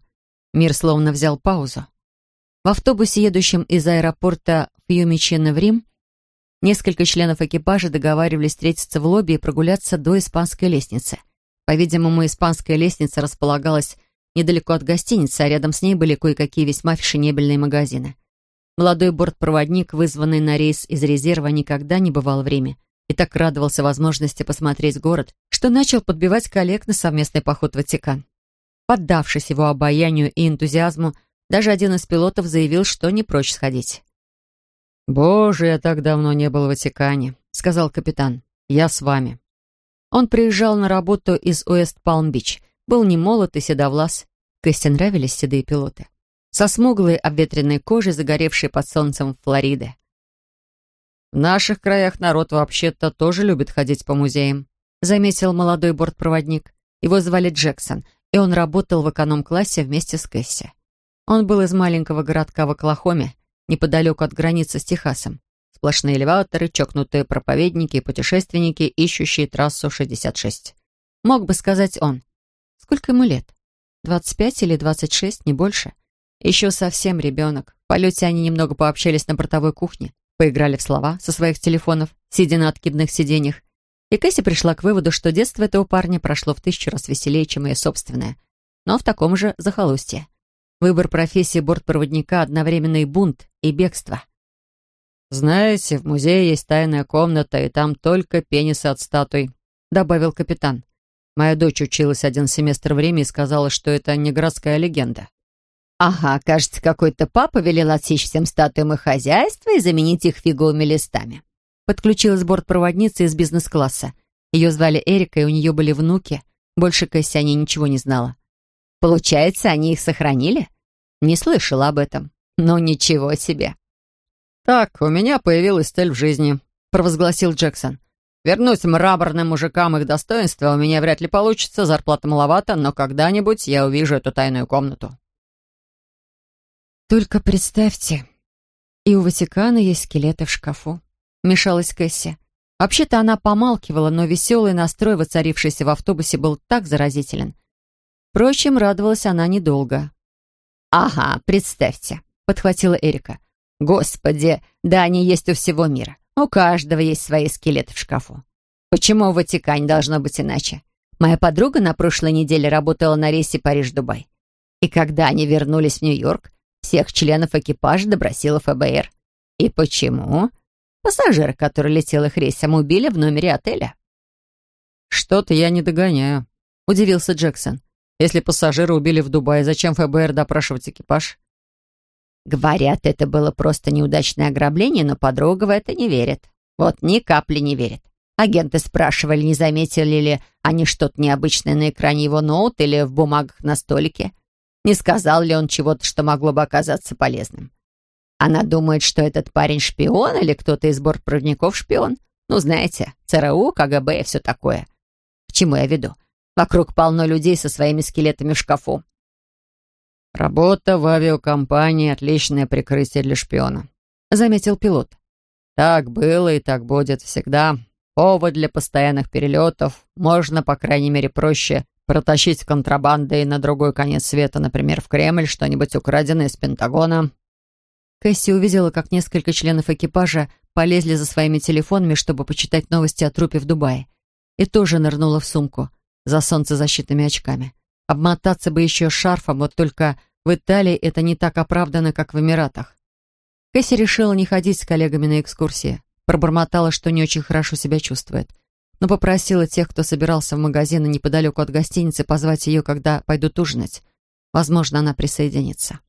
Мир словно взял паузу. В автобусе, едущем из аэропорта Фьюмичино в Рим, несколько членов экипажа договаривались встретиться в лобби и прогуляться до испанской лестницы. По-видимому, испанская лестница располагалась недалеко от гостиницы, а рядом с ней были кое-какие весьма фешенебельные магазины. Молодой бортпроводник, вызванный на рейс из резерва, никогда не бывал в Риме и так радовался возможности посмотреть город, что начал подбивать коллег на совместный поход в Ватикан. Поддавшись его обаянию и энтузиазму, даже один из пилотов заявил, что не прочь сходить. «Боже, я так давно не был в Ватикане», — сказал капитан. «Я с вами». Он приезжал на работу из Уэст-Палм-Бич, был немолод и седовлас. Кэсси нравились седые пилоты со смуглой обветренной кожей, загоревшей под солнцем Флориды. «В наших краях народ вообще-то тоже любит ходить по музеям», заметил молодой бортпроводник. Его звали Джексон, и он работал в эконом-классе вместе с Кэсси. Он был из маленького городка в Оклахоме, неподалеку от границы с Техасом. Сплошные элеваторы, чокнутые проповедники и путешественники, ищущие трассу 66. Мог бы сказать он. Сколько ему лет? 25 или 26, не больше. Еще совсем ребенок. В полете они немного пообщались на бортовой кухне, поиграли в слова со своих телефонов, сидя на откидных сиденьях. И Кэсси пришла к выводу, что детство этого парня прошло в тысячу раз веселее, чем ее собственное, но в таком же захолустье. Выбор профессии бортпроводника одновременно и бунт, и бегство. «Знаете, в музее есть тайная комната, и там только пенисы от статуй», — добавил капитан. Моя дочь училась один семестр в Риме и сказала, что это не городская легенда. Ага, кажется, какой-то папа велел отсечь всем статуям их хозяйства и заменить их фиговыми листами. Подключилась бортпроводница из бизнес-класса. Ее звали Эрика, и у нее были внуки. Больше Кэсси о ней ничего не знала. Получается, они их сохранили? Не слышала об этом. Ну, ничего себе. «Так, у меня появилась цель в жизни», — провозгласил Джексон. «Вернуть мраморным мужикам их достоинства у меня вряд ли получится, зарплата маловато, но когда-нибудь я увижу эту тайную комнату». «Только представьте, и у Ватикана есть скелеты в шкафу», — мешалась Кэсси. Вообще-то она помалкивала, но веселый настрой, воцарившийся в автобусе, был так заразителен. Впрочем, радовалась она недолго. «Ага, представьте», — подхватила Эрика. «Господи, да они есть у всего мира. У каждого есть свои скелеты в шкафу. Почему в Ватикане должно быть иначе? Моя подруга на прошлой неделе работала на рейсе Париж-Дубай. И когда они вернулись в Нью-Йорк, всех членов экипажа добросила ФБР. И почему? Пассажира, который летел их рейсом, убили в номере отеля. «Что-то я не догоняю», — удивился Джексон. «Если пассажира убили в Дубае, зачем ФБР допрашивать экипаж?» Говорят, это было просто неудачное ограбление, но подруга в это не верит. Вот ни капли не верит. Агенты спрашивали, не заметили ли они что-то необычное на экране его ноут или в бумагах на столике. Не сказал ли он чего-то, что могло бы оказаться полезным? Она думает, что этот парень шпион или кто-то из бортпроводников шпион. Ну, знаете, ЦРУ, КГБ и все такое. К чему я веду? Вокруг полно людей со своими скелетами в шкафу. «Работа в авиакомпании — отличное прикрытие для шпиона», — заметил пилот. «Так было и так будет всегда. Повод для постоянных перелетов. Можно, по крайней мере, проще протащить контрабандой на другой конец света, например, в Кремль, что-нибудь украденное из Пентагона». Кэсси увидела, как несколько членов экипажа полезли за своими телефонами, чтобы почитать новости о трупе в Дубае. И тоже нырнула в сумку за солнцезащитными очками. Обмотаться бы еще шарфом, вот только в Италии это не так оправдано, как в Эмиратах. Кэсси решила не ходить с коллегами на экскурсии. Пробормотала, что не очень хорошо себя чувствует но попросила тех, кто собирался в магазин неподалеку от гостиницы, позвать ее, когда пойдут ужинать. Возможно, она присоединится.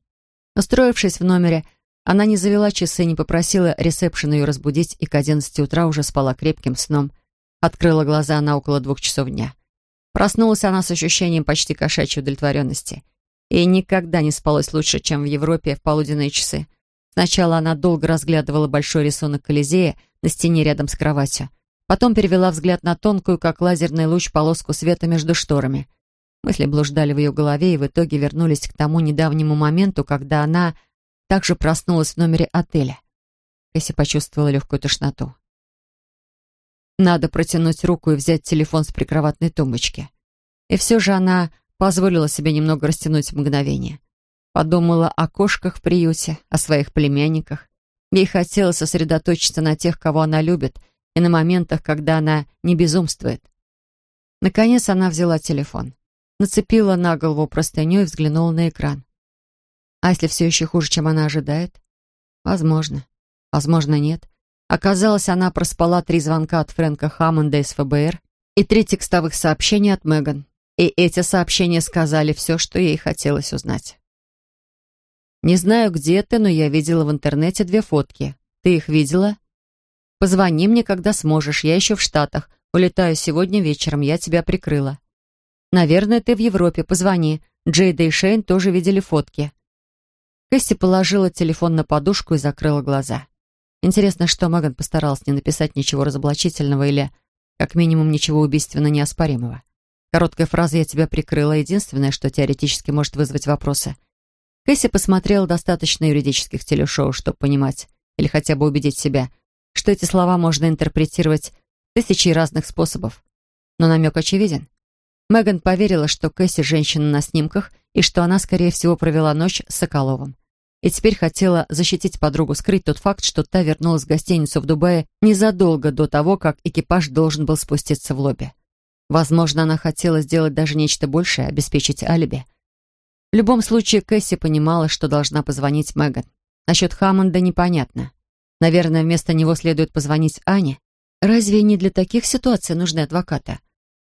Устроившись в номере, она не завела часы, не попросила ресепшн ее разбудить, и к одиннадцати утра уже спала крепким сном. Открыла глаза на около двух часов дня. Проснулась она с ощущением почти кошачьей удовлетворенности. И никогда не спалось лучше, чем в Европе в полуденные часы. Сначала она долго разглядывала большой рисунок Колизея на стене рядом с кроватью, Потом перевела взгляд на тонкую, как лазерный луч, полоску света между шторами. Мысли блуждали в ее голове и в итоге вернулись к тому недавнему моменту, когда она также проснулась в номере отеля. Кэсси почувствовала легкую тошноту. Надо протянуть руку и взять телефон с прикроватной тумбочки. И все же она позволила себе немного растянуть мгновение. Подумала о кошках в приюте, о своих племянниках. Ей хотелось сосредоточиться на тех, кого она любит — и на моментах, когда она не безумствует. Наконец она взяла телефон, нацепила на голову простыню и взглянула на экран. А если все еще хуже, чем она ожидает? Возможно. Возможно, нет. Оказалось, она проспала три звонка от Фрэнка Хаммонда из ФБР и три текстовых сообщения от Меган. И эти сообщения сказали все, что ей хотелось узнать. «Не знаю, где ты, но я видела в интернете две фотки. Ты их видела?» Позвони мне, когда сможешь. Я еще в Штатах. Улетаю сегодня вечером. Я тебя прикрыла. Наверное, ты в Европе. Позвони. Джейда и Шейн тоже видели фотки. Кэсси положила телефон на подушку и закрыла глаза. Интересно, что Меган постаралась не написать ничего разоблачительного или, как минимум, ничего убийственно неоспоримого. Короткая фраза «я тебя прикрыла» — единственное, что теоретически может вызвать вопросы. Кэсси посмотрела достаточно юридических телешоу, чтобы понимать, или хотя бы убедить себя — что эти слова можно интерпретировать тысячей разных способов. Но намек очевиден. Меган поверила, что Кэсси женщина на снимках и что она, скорее всего, провела ночь с Соколовым. И теперь хотела защитить подругу, скрыть тот факт, что та вернулась в гостиницу в Дубае незадолго до того, как экипаж должен был спуститься в лобби. Возможно, она хотела сделать даже нечто большее, обеспечить алиби. В любом случае, Кэсси понимала, что должна позвонить Меган. Насчет Хаммонда непонятно. Наверное, вместо него следует позвонить Ане. Разве не для таких ситуаций нужны адвокаты?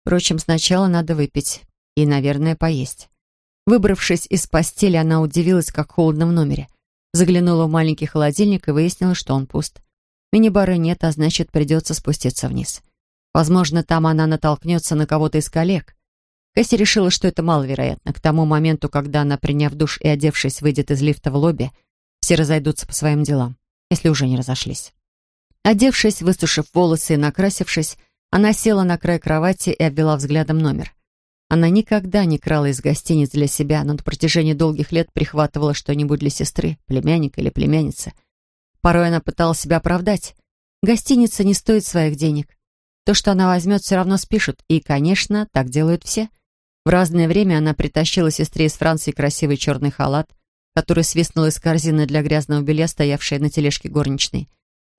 Впрочем, сначала надо выпить и, наверное, поесть. Выбравшись из постели, она удивилась, как холодно в номере. Заглянула в маленький холодильник и выяснила, что он пуст. Мини-бара нет, а значит, придется спуститься вниз. Возможно, там она натолкнется на кого-то из коллег. Кэсси решила, что это маловероятно. К тому моменту, когда она, приняв душ и одевшись, выйдет из лифта в лобби, все разойдутся по своим делам, если уже не разошлись. Одевшись, высушив волосы и накрасившись, она села на край кровати и обвела взглядом номер. Она никогда не крала из гостиниц для себя, но на протяжении долгих лет прихватывала что-нибудь для сестры, племянника или племянницы. Порой она пыталась себя оправдать. Гостиница не стоит своих денег. То, что она возьмет, все равно спишут. И, конечно, так делают все. В разное время она притащила сестре из Франции красивый черный халат, который свистнул из корзины для грязного белья, стоявшей на тележке горничной.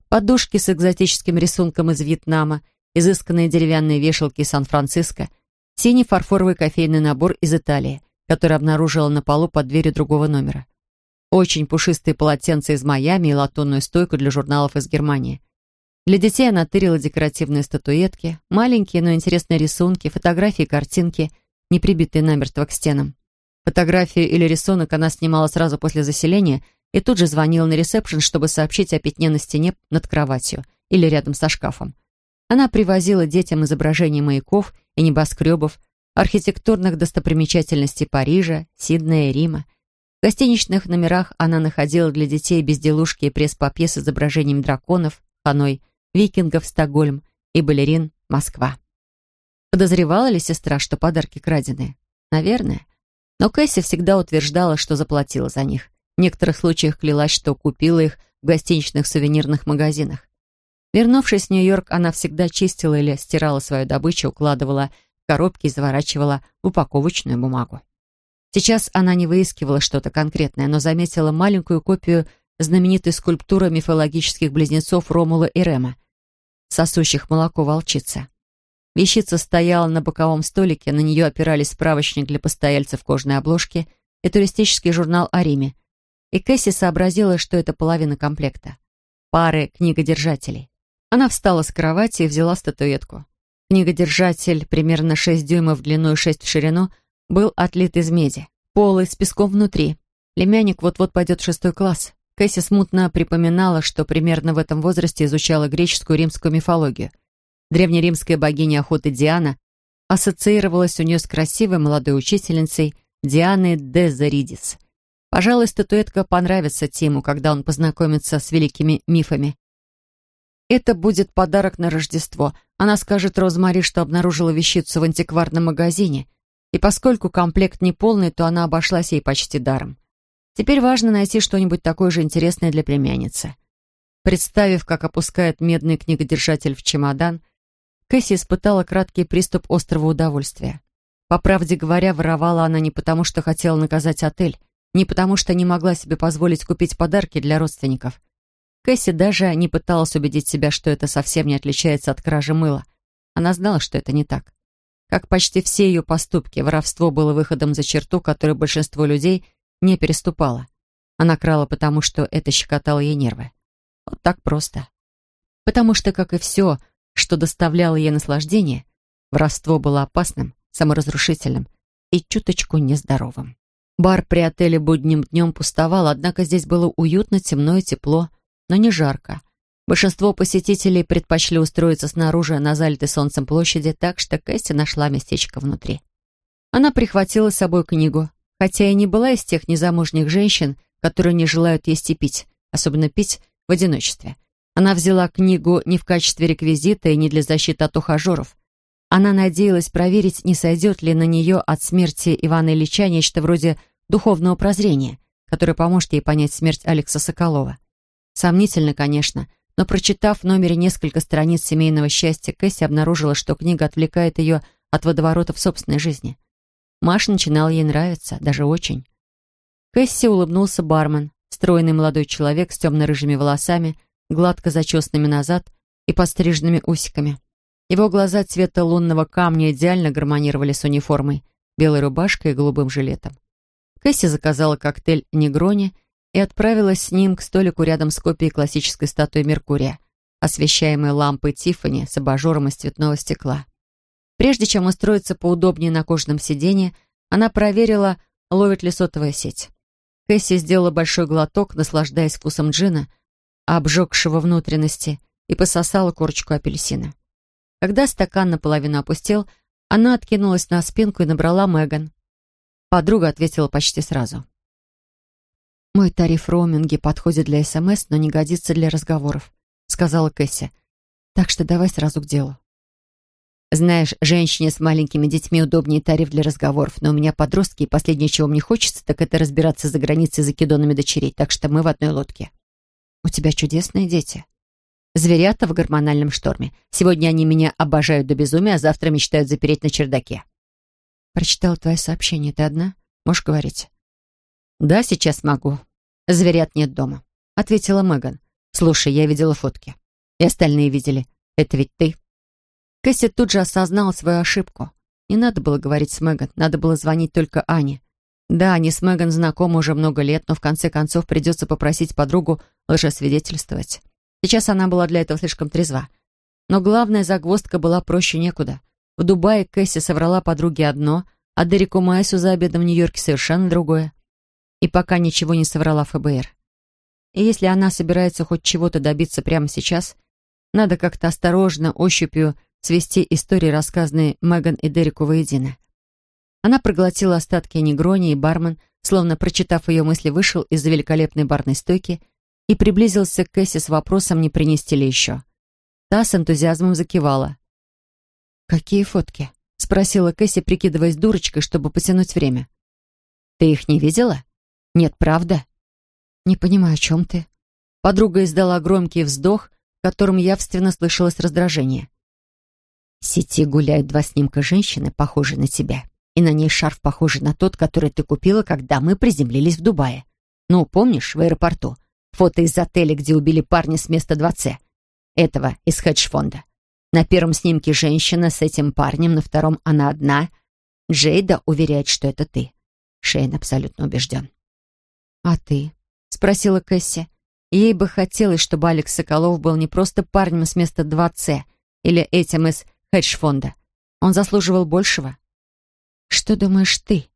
Подушки с экзотическим рисунком из Вьетнама, изысканные деревянные вешалки из Сан-Франциско, синий фарфоровый кофейный набор из Италии, который обнаружила на полу под дверью другого номера. Очень пушистые полотенца из Майами и латунную стойку для журналов из Германии. Для детей она тырила декоративные статуэтки, маленькие, но интересные рисунки, фотографии картинки – не прибитые намертво к стенам. Фотографию или рисунок она снимала сразу после заселения и тут же звонила на ресепшн, чтобы сообщить о пятне на стене над кроватью или рядом со шкафом. Она привозила детям изображения маяков и небоскребов, архитектурных достопримечательностей Парижа, Сиднея, Рима. В гостиничных номерах она находила для детей безделушки и пресс-папье с изображением драконов, Ханой, викингов, Стокгольм и балерин, Москва. Подозревала ли сестра, что подарки краденые? Наверное. Но Кэсси всегда утверждала, что заплатила за них. В некоторых случаях клялась, что купила их в гостиничных сувенирных магазинах. Вернувшись в Нью-Йорк, она всегда чистила или стирала свою добычу, укладывала в коробки и заворачивала упаковочную бумагу. Сейчас она не выискивала что-то конкретное, но заметила маленькую копию знаменитой скульптуры мифологических близнецов Ромула и Рема, сосущих молоко волчицы. Вещица стояла на боковом столике, на нее опирались справочник для постояльцев кожной обложки и туристический журнал о Риме. И Кэсси сообразила, что это половина комплекта. Пары книгодержателей. Она встала с кровати и взяла статуэтку. Книгодержатель, примерно 6 дюймов в длину и 6 в ширину, был отлит из меди. Полый, с песком внутри. Лемяник вот-вот пойдет в шестой класс. Кэсси смутно припоминала, что примерно в этом возрасте изучала греческую римскую мифологию – Древнеримская богиня охоты Диана ассоциировалась у нее с красивой молодой учительницей Дианой де Заридис. Пожалуй, статуэтка понравится Тиму, когда он познакомится с великими мифами. Это будет подарок на Рождество. Она скажет Розмари, что обнаружила вещицу в антикварном магазине, и поскольку комплект не полный, то она обошлась ей почти даром. Теперь важно найти что-нибудь такое же интересное для племянницы. Представив, как опускает медный книгодержатель в чемодан, Кэсси испытала краткий приступ острого удовольствия. По правде говоря, воровала она не потому, что хотела наказать отель, не потому, что не могла себе позволить купить подарки для родственников. Кэсси даже не пыталась убедить себя, что это совсем не отличается от кражи мыла. Она знала, что это не так. Как почти все ее поступки, воровство было выходом за черту, которую большинство людей не переступало. Она крала потому, что это щекотало ей нервы. Вот так просто. Потому что, как и все, что доставляло ей наслаждение, воровство было опасным, саморазрушительным и чуточку нездоровым. Бар при отеле будним днем пустовал, однако здесь было уютно, темно и тепло, но не жарко. Большинство посетителей предпочли устроиться снаружи на залитой солнцем площади, так что Кэсси нашла местечко внутри. Она прихватила с собой книгу, хотя и не была из тех незамужних женщин, которые не желают есть и пить, особенно пить в одиночестве. Она взяла книгу не в качестве реквизита и не для защиты от ухажеров. Она надеялась проверить, не сойдет ли на нее от смерти Ивана Ильича нечто вроде духовного прозрения, которое поможет ей понять смерть Алекса Соколова. Сомнительно, конечно, но прочитав в номере несколько страниц семейного счастья, Кэсси обнаружила, что книга отвлекает ее от водоворота в собственной жизни. Маш начинал ей нравиться, даже очень. Кэсси улыбнулся бармен, стройный молодой человек с темно-рыжими волосами, гладко зачесанными назад и подстриженными усиками. Его глаза цвета лунного камня идеально гармонировали с униформой, белой рубашкой и голубым жилетом. Кэсси заказала коктейль «Негрони» и отправилась с ним к столику рядом с копией классической статуи Меркурия, освещаемой лампой Тиффани с абажуром из цветного стекла. Прежде чем устроиться поудобнее на кожаном сиденье, она проверила, ловит ли сотовая сеть. Кэсси сделала большой глоток, наслаждаясь вкусом джина, обжегшего внутренности, и пососала корочку апельсина. Когда стакан наполовину опустел, она откинулась на спинку и набрала Меган. Подруга ответила почти сразу. «Мой тариф роуминги подходит для СМС, но не годится для разговоров», — сказала Кэсси. «Так что давай сразу к делу». Знаешь, женщине с маленькими детьми удобнее тариф для разговоров, но у меня подростки, и последнее, чего мне хочется, так это разбираться за границей с закидонами дочерей, так что мы в одной лодке. У тебя чудесные дети. Зверята в гормональном шторме. Сегодня они меня обожают до безумия, а завтра мечтают запереть на чердаке. Прочитала твое сообщение. Ты одна? Можешь говорить? Да, сейчас могу. Зверят нет дома. Ответила Меган. Слушай, я видела фотки. И остальные видели. Это ведь ты. Кэсси тут же осознала свою ошибку. Не надо было говорить с Меган, надо было звонить только Ане. Да, они с Меган знакомы уже много лет, но в конце концов придется попросить подругу лжесвидетельствовать. Сейчас она была для этого слишком трезва. Но главная загвоздка была проще некуда. В Дубае Кэсси соврала подруге одно, а Дереку Майсу за обедом в Нью-Йорке совершенно другое. И пока ничего не соврала ФБР. И если она собирается хоть чего-то добиться прямо сейчас, надо как-то осторожно, ощупью свести истории, рассказанные Меган и Дереку воедино. Она проглотила остатки негрони, и бармен, словно прочитав ее мысли, вышел из-за великолепной барной стойки и приблизился к Кэсси с вопросом, не принести ли еще. Та с энтузиазмом закивала. «Какие фотки?» — спросила Кэсси, прикидываясь дурочкой, чтобы потянуть время. «Ты их не видела? Нет, правда?» «Не понимаю, о чем ты?» Подруга издала громкий вздох, в котором явственно слышалось раздражение. В сети гуляют два снимка женщины, похожие на тебя, и на ней шарф, похожий на тот, который ты купила, когда мы приземлились в Дубае. Ну, помнишь, в аэропорту? Фото из отеля, где убили парня с места 2С. Этого из хедж-фонда. На первом снимке женщина с этим парнем, на втором она одна. Джейда уверяет, что это ты. Шейн абсолютно убежден. «А ты?» — спросила Кэсси. Ей бы хотелось, чтобы Алекс Соколов был не просто парнем с места 2С или этим из хедж-фонда. Он заслуживал большего. Что думаешь ты?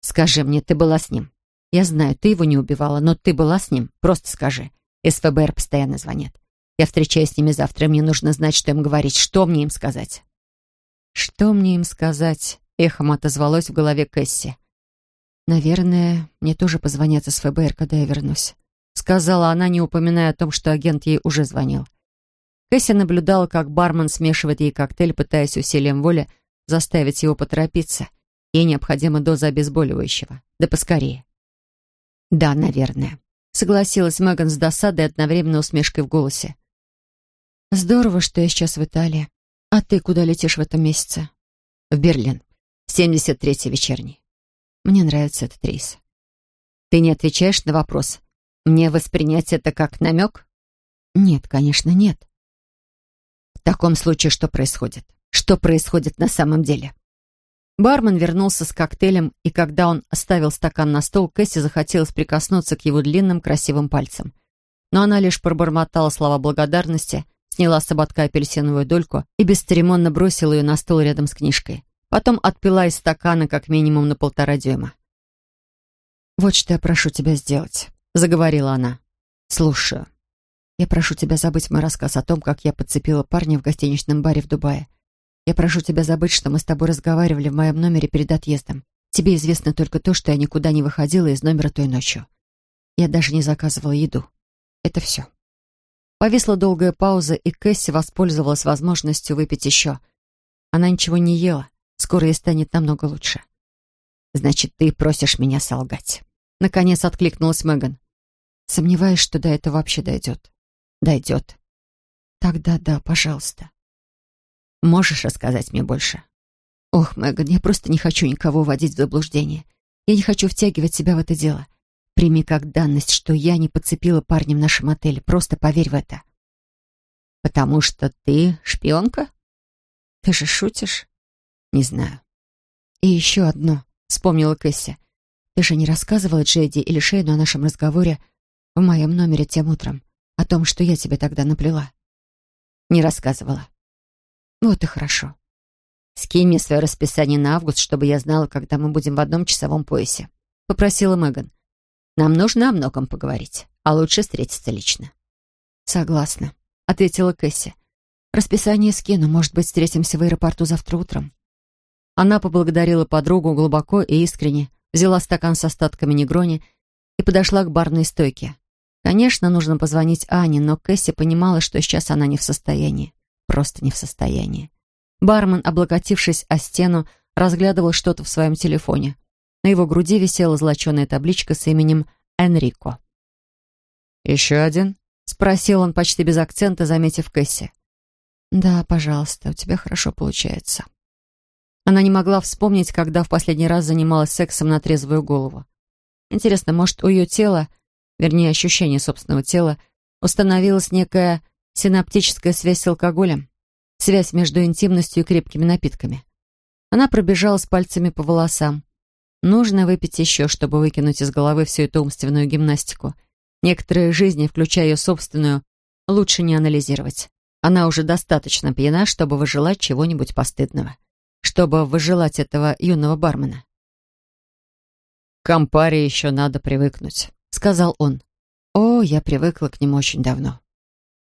Скажи мне, ты была с ним? Я знаю, ты его не убивала, но ты была с ним? Просто скажи. Из постоянно звонят. Я встречаюсь с ними завтра, мне нужно знать, что им говорить. Что мне им сказать? Что мне им сказать? Эхом отозвалось в голове Кэсси. «Наверное, мне тоже позвонят из ФБР, когда я вернусь», сказала она, не упоминая о том, что агент ей уже звонил. Кэсси наблюдала, как бармен смешивает ей коктейль, пытаясь усилием воли заставить его поторопиться. Ей необходима доза обезболивающего. Да поскорее. «Да, наверное», — согласилась Меган с досадой и одновременно усмешкой в голосе. «Здорово, что я сейчас в Италии. А ты куда летишь в этом месяце?» «В Берлин. 73-й вечерний. Мне нравится этот рейс». «Ты не отвечаешь на вопрос. Мне воспринять это как намек?» «Нет, конечно, нет. В таком случае что происходит? Что происходит на самом деле? Бармен вернулся с коктейлем, и когда он оставил стакан на стол, Кэсси захотелось прикоснуться к его длинным красивым пальцам. Но она лишь пробормотала слова благодарности, сняла с ободка апельсиновую дольку и бесцеремонно бросила ее на стол рядом с книжкой. Потом отпила из стакана как минимум на полтора дюйма. «Вот что я прошу тебя сделать», — заговорила она. «Слушаю». Я прошу тебя забыть мой рассказ о том, как я подцепила парня в гостиничном баре в Дубае. Я прошу тебя забыть, что мы с тобой разговаривали в моем номере перед отъездом. Тебе известно только то, что я никуда не выходила из номера той ночью. Я даже не заказывала еду. Это все. Повисла долгая пауза, и Кэсси воспользовалась возможностью выпить еще. Она ничего не ела. Скоро ей станет намного лучше. «Значит, ты просишь меня солгать?» Наконец откликнулась Меган. Сомневаюсь, что до этого вообще дойдет дойдет. Тогда да, пожалуйста. Можешь рассказать мне больше? Ох, Меган, я просто не хочу никого вводить в заблуждение. Я не хочу втягивать себя в это дело. Прими как данность, что я не подцепила парня в нашем отеле. Просто поверь в это. Потому что ты шпионка? Ты же шутишь? Не знаю. И еще одно, вспомнила Кэсси. Ты же не рассказывала Джейди или Шейну о нашем разговоре в моем номере тем утром о том, что я тебе тогда наплела. Не рассказывала. Вот и хорошо. «Скинь мне свое расписание на август, чтобы я знала, когда мы будем в одном часовом поясе», — попросила Меган. «Нам нужно о многом поговорить, а лучше встретиться лично». «Согласна», — ответила Кэсси. «Расписание скину. Может быть, встретимся в аэропорту завтра утром?» Она поблагодарила подругу глубоко и искренне, взяла стакан с остатками негрони и подошла к барной стойке. Конечно, нужно позвонить Ане, но Кэсси понимала, что сейчас она не в состоянии. Просто не в состоянии. Бармен, облокотившись о стену, разглядывал что-то в своем телефоне. На его груди висела золоченая табличка с именем Энрико. «Еще один?» — спросил он почти без акцента, заметив Кэсси. «Да, пожалуйста, у тебя хорошо получается». Она не могла вспомнить, когда в последний раз занималась сексом на трезвую голову. Интересно, может, у ее тела, вернее, ощущение собственного тела, установилась некая синаптическая связь с алкоголем? Связь между интимностью и крепкими напитками? Она пробежалась пальцами по волосам. Нужно выпить еще, чтобы выкинуть из головы всю эту умственную гимнастику. Некоторые жизни, включая ее собственную, лучше не анализировать. Она уже достаточно пьяна, чтобы выжелать чего-нибудь постыдного чтобы выжелать этого юного бармена. «К Кампаре еще надо привыкнуть», — сказал он. «О, я привыкла к нему очень давно».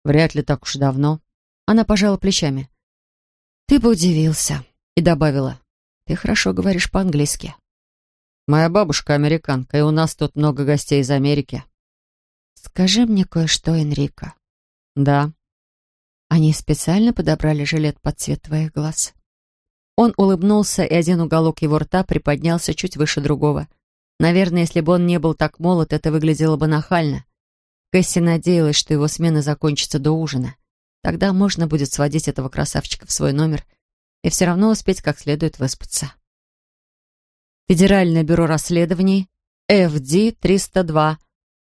«Вряд ли так уж давно». Она пожала плечами. «Ты бы удивился», — и добавила. «Ты хорошо говоришь по-английски». «Моя бабушка американка, и у нас тут много гостей из Америки». «Скажи мне кое-что, Энрико». «Да». «Они специально подобрали жилет под цвет твоих глаз?» Он улыбнулся, и один уголок его рта приподнялся чуть выше другого. Наверное, если бы он не был так молод, это выглядело бы нахально. Кэсси надеялась, что его смена закончится до ужина. Тогда можно будет сводить этого красавчика в свой номер и все равно успеть как следует выспаться. Федеральное бюро расследований, FD-302,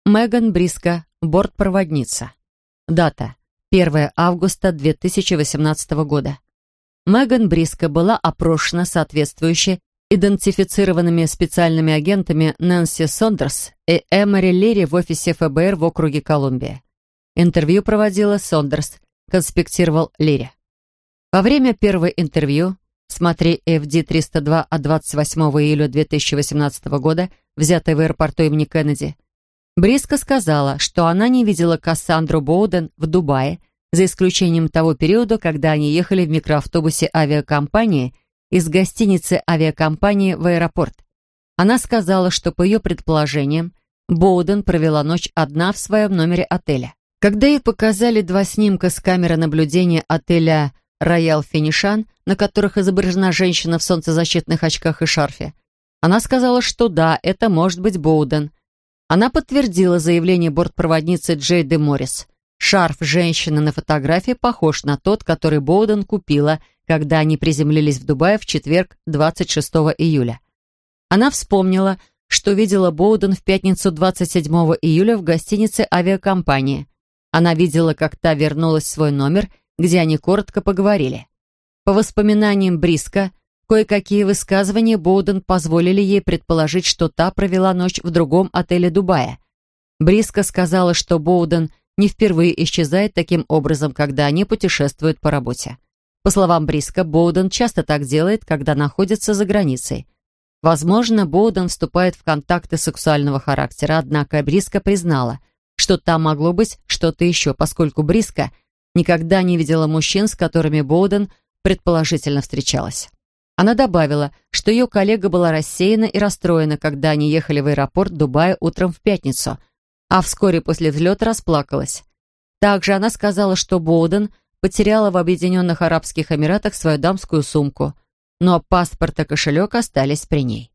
Меган Бриско, бортпроводница. Дата 1 августа 2018 года. Меган Бриско была опрошена соответствующе идентифицированными специальными агентами Нэнси Сондерс и Эмори Лири в офисе ФБР в округе Колумбия. Интервью проводила Сондерс, конспектировал Лири. Во время первого интервью, смотри FD-302 от 28 июля 2018 года, взятой в аэропорту имени Кеннеди, Бриско сказала, что она не видела Кассандру Боуден в Дубае, за исключением того периода, когда они ехали в микроавтобусе авиакомпании из гостиницы авиакомпании в аэропорт. Она сказала, что, по ее предположениям, Боуден провела ночь одна в своем номере отеля. Когда ей показали два снимка с камеры наблюдения отеля «Роял Финишан», на которых изображена женщина в солнцезащитных очках и шарфе, она сказала, что да, это может быть Боуден. Она подтвердила заявление бортпроводницы Джейды Моррис – Шарф женщины на фотографии похож на тот, который Боуден купила, когда они приземлились в Дубае в четверг, 26 июля. Она вспомнила, что видела Боуден в пятницу 27 июля в гостинице авиакомпании. Она видела, как та вернулась в свой номер, где они коротко поговорили. По воспоминаниям Бриска, кое-какие высказывания Боуден позволили ей предположить, что та провела ночь в другом отеле Дубая. Бриска сказала, что Боуден не впервые исчезает таким образом, когда они путешествуют по работе. По словам Бриска, Боуден часто так делает, когда находится за границей. Возможно, Боуден вступает в контакты сексуального характера, однако Бриска признала, что там могло быть что-то еще, поскольку Бриска никогда не видела мужчин, с которыми Боуден предположительно встречалась. Она добавила, что ее коллега была рассеяна и расстроена, когда они ехали в аэропорт Дубая утром в пятницу – а вскоре после взлета расплакалась. Также она сказала, что Боуден потеряла в Объединенных Арабских Эмиратах свою дамскую сумку, но паспорт и кошелек остались при ней.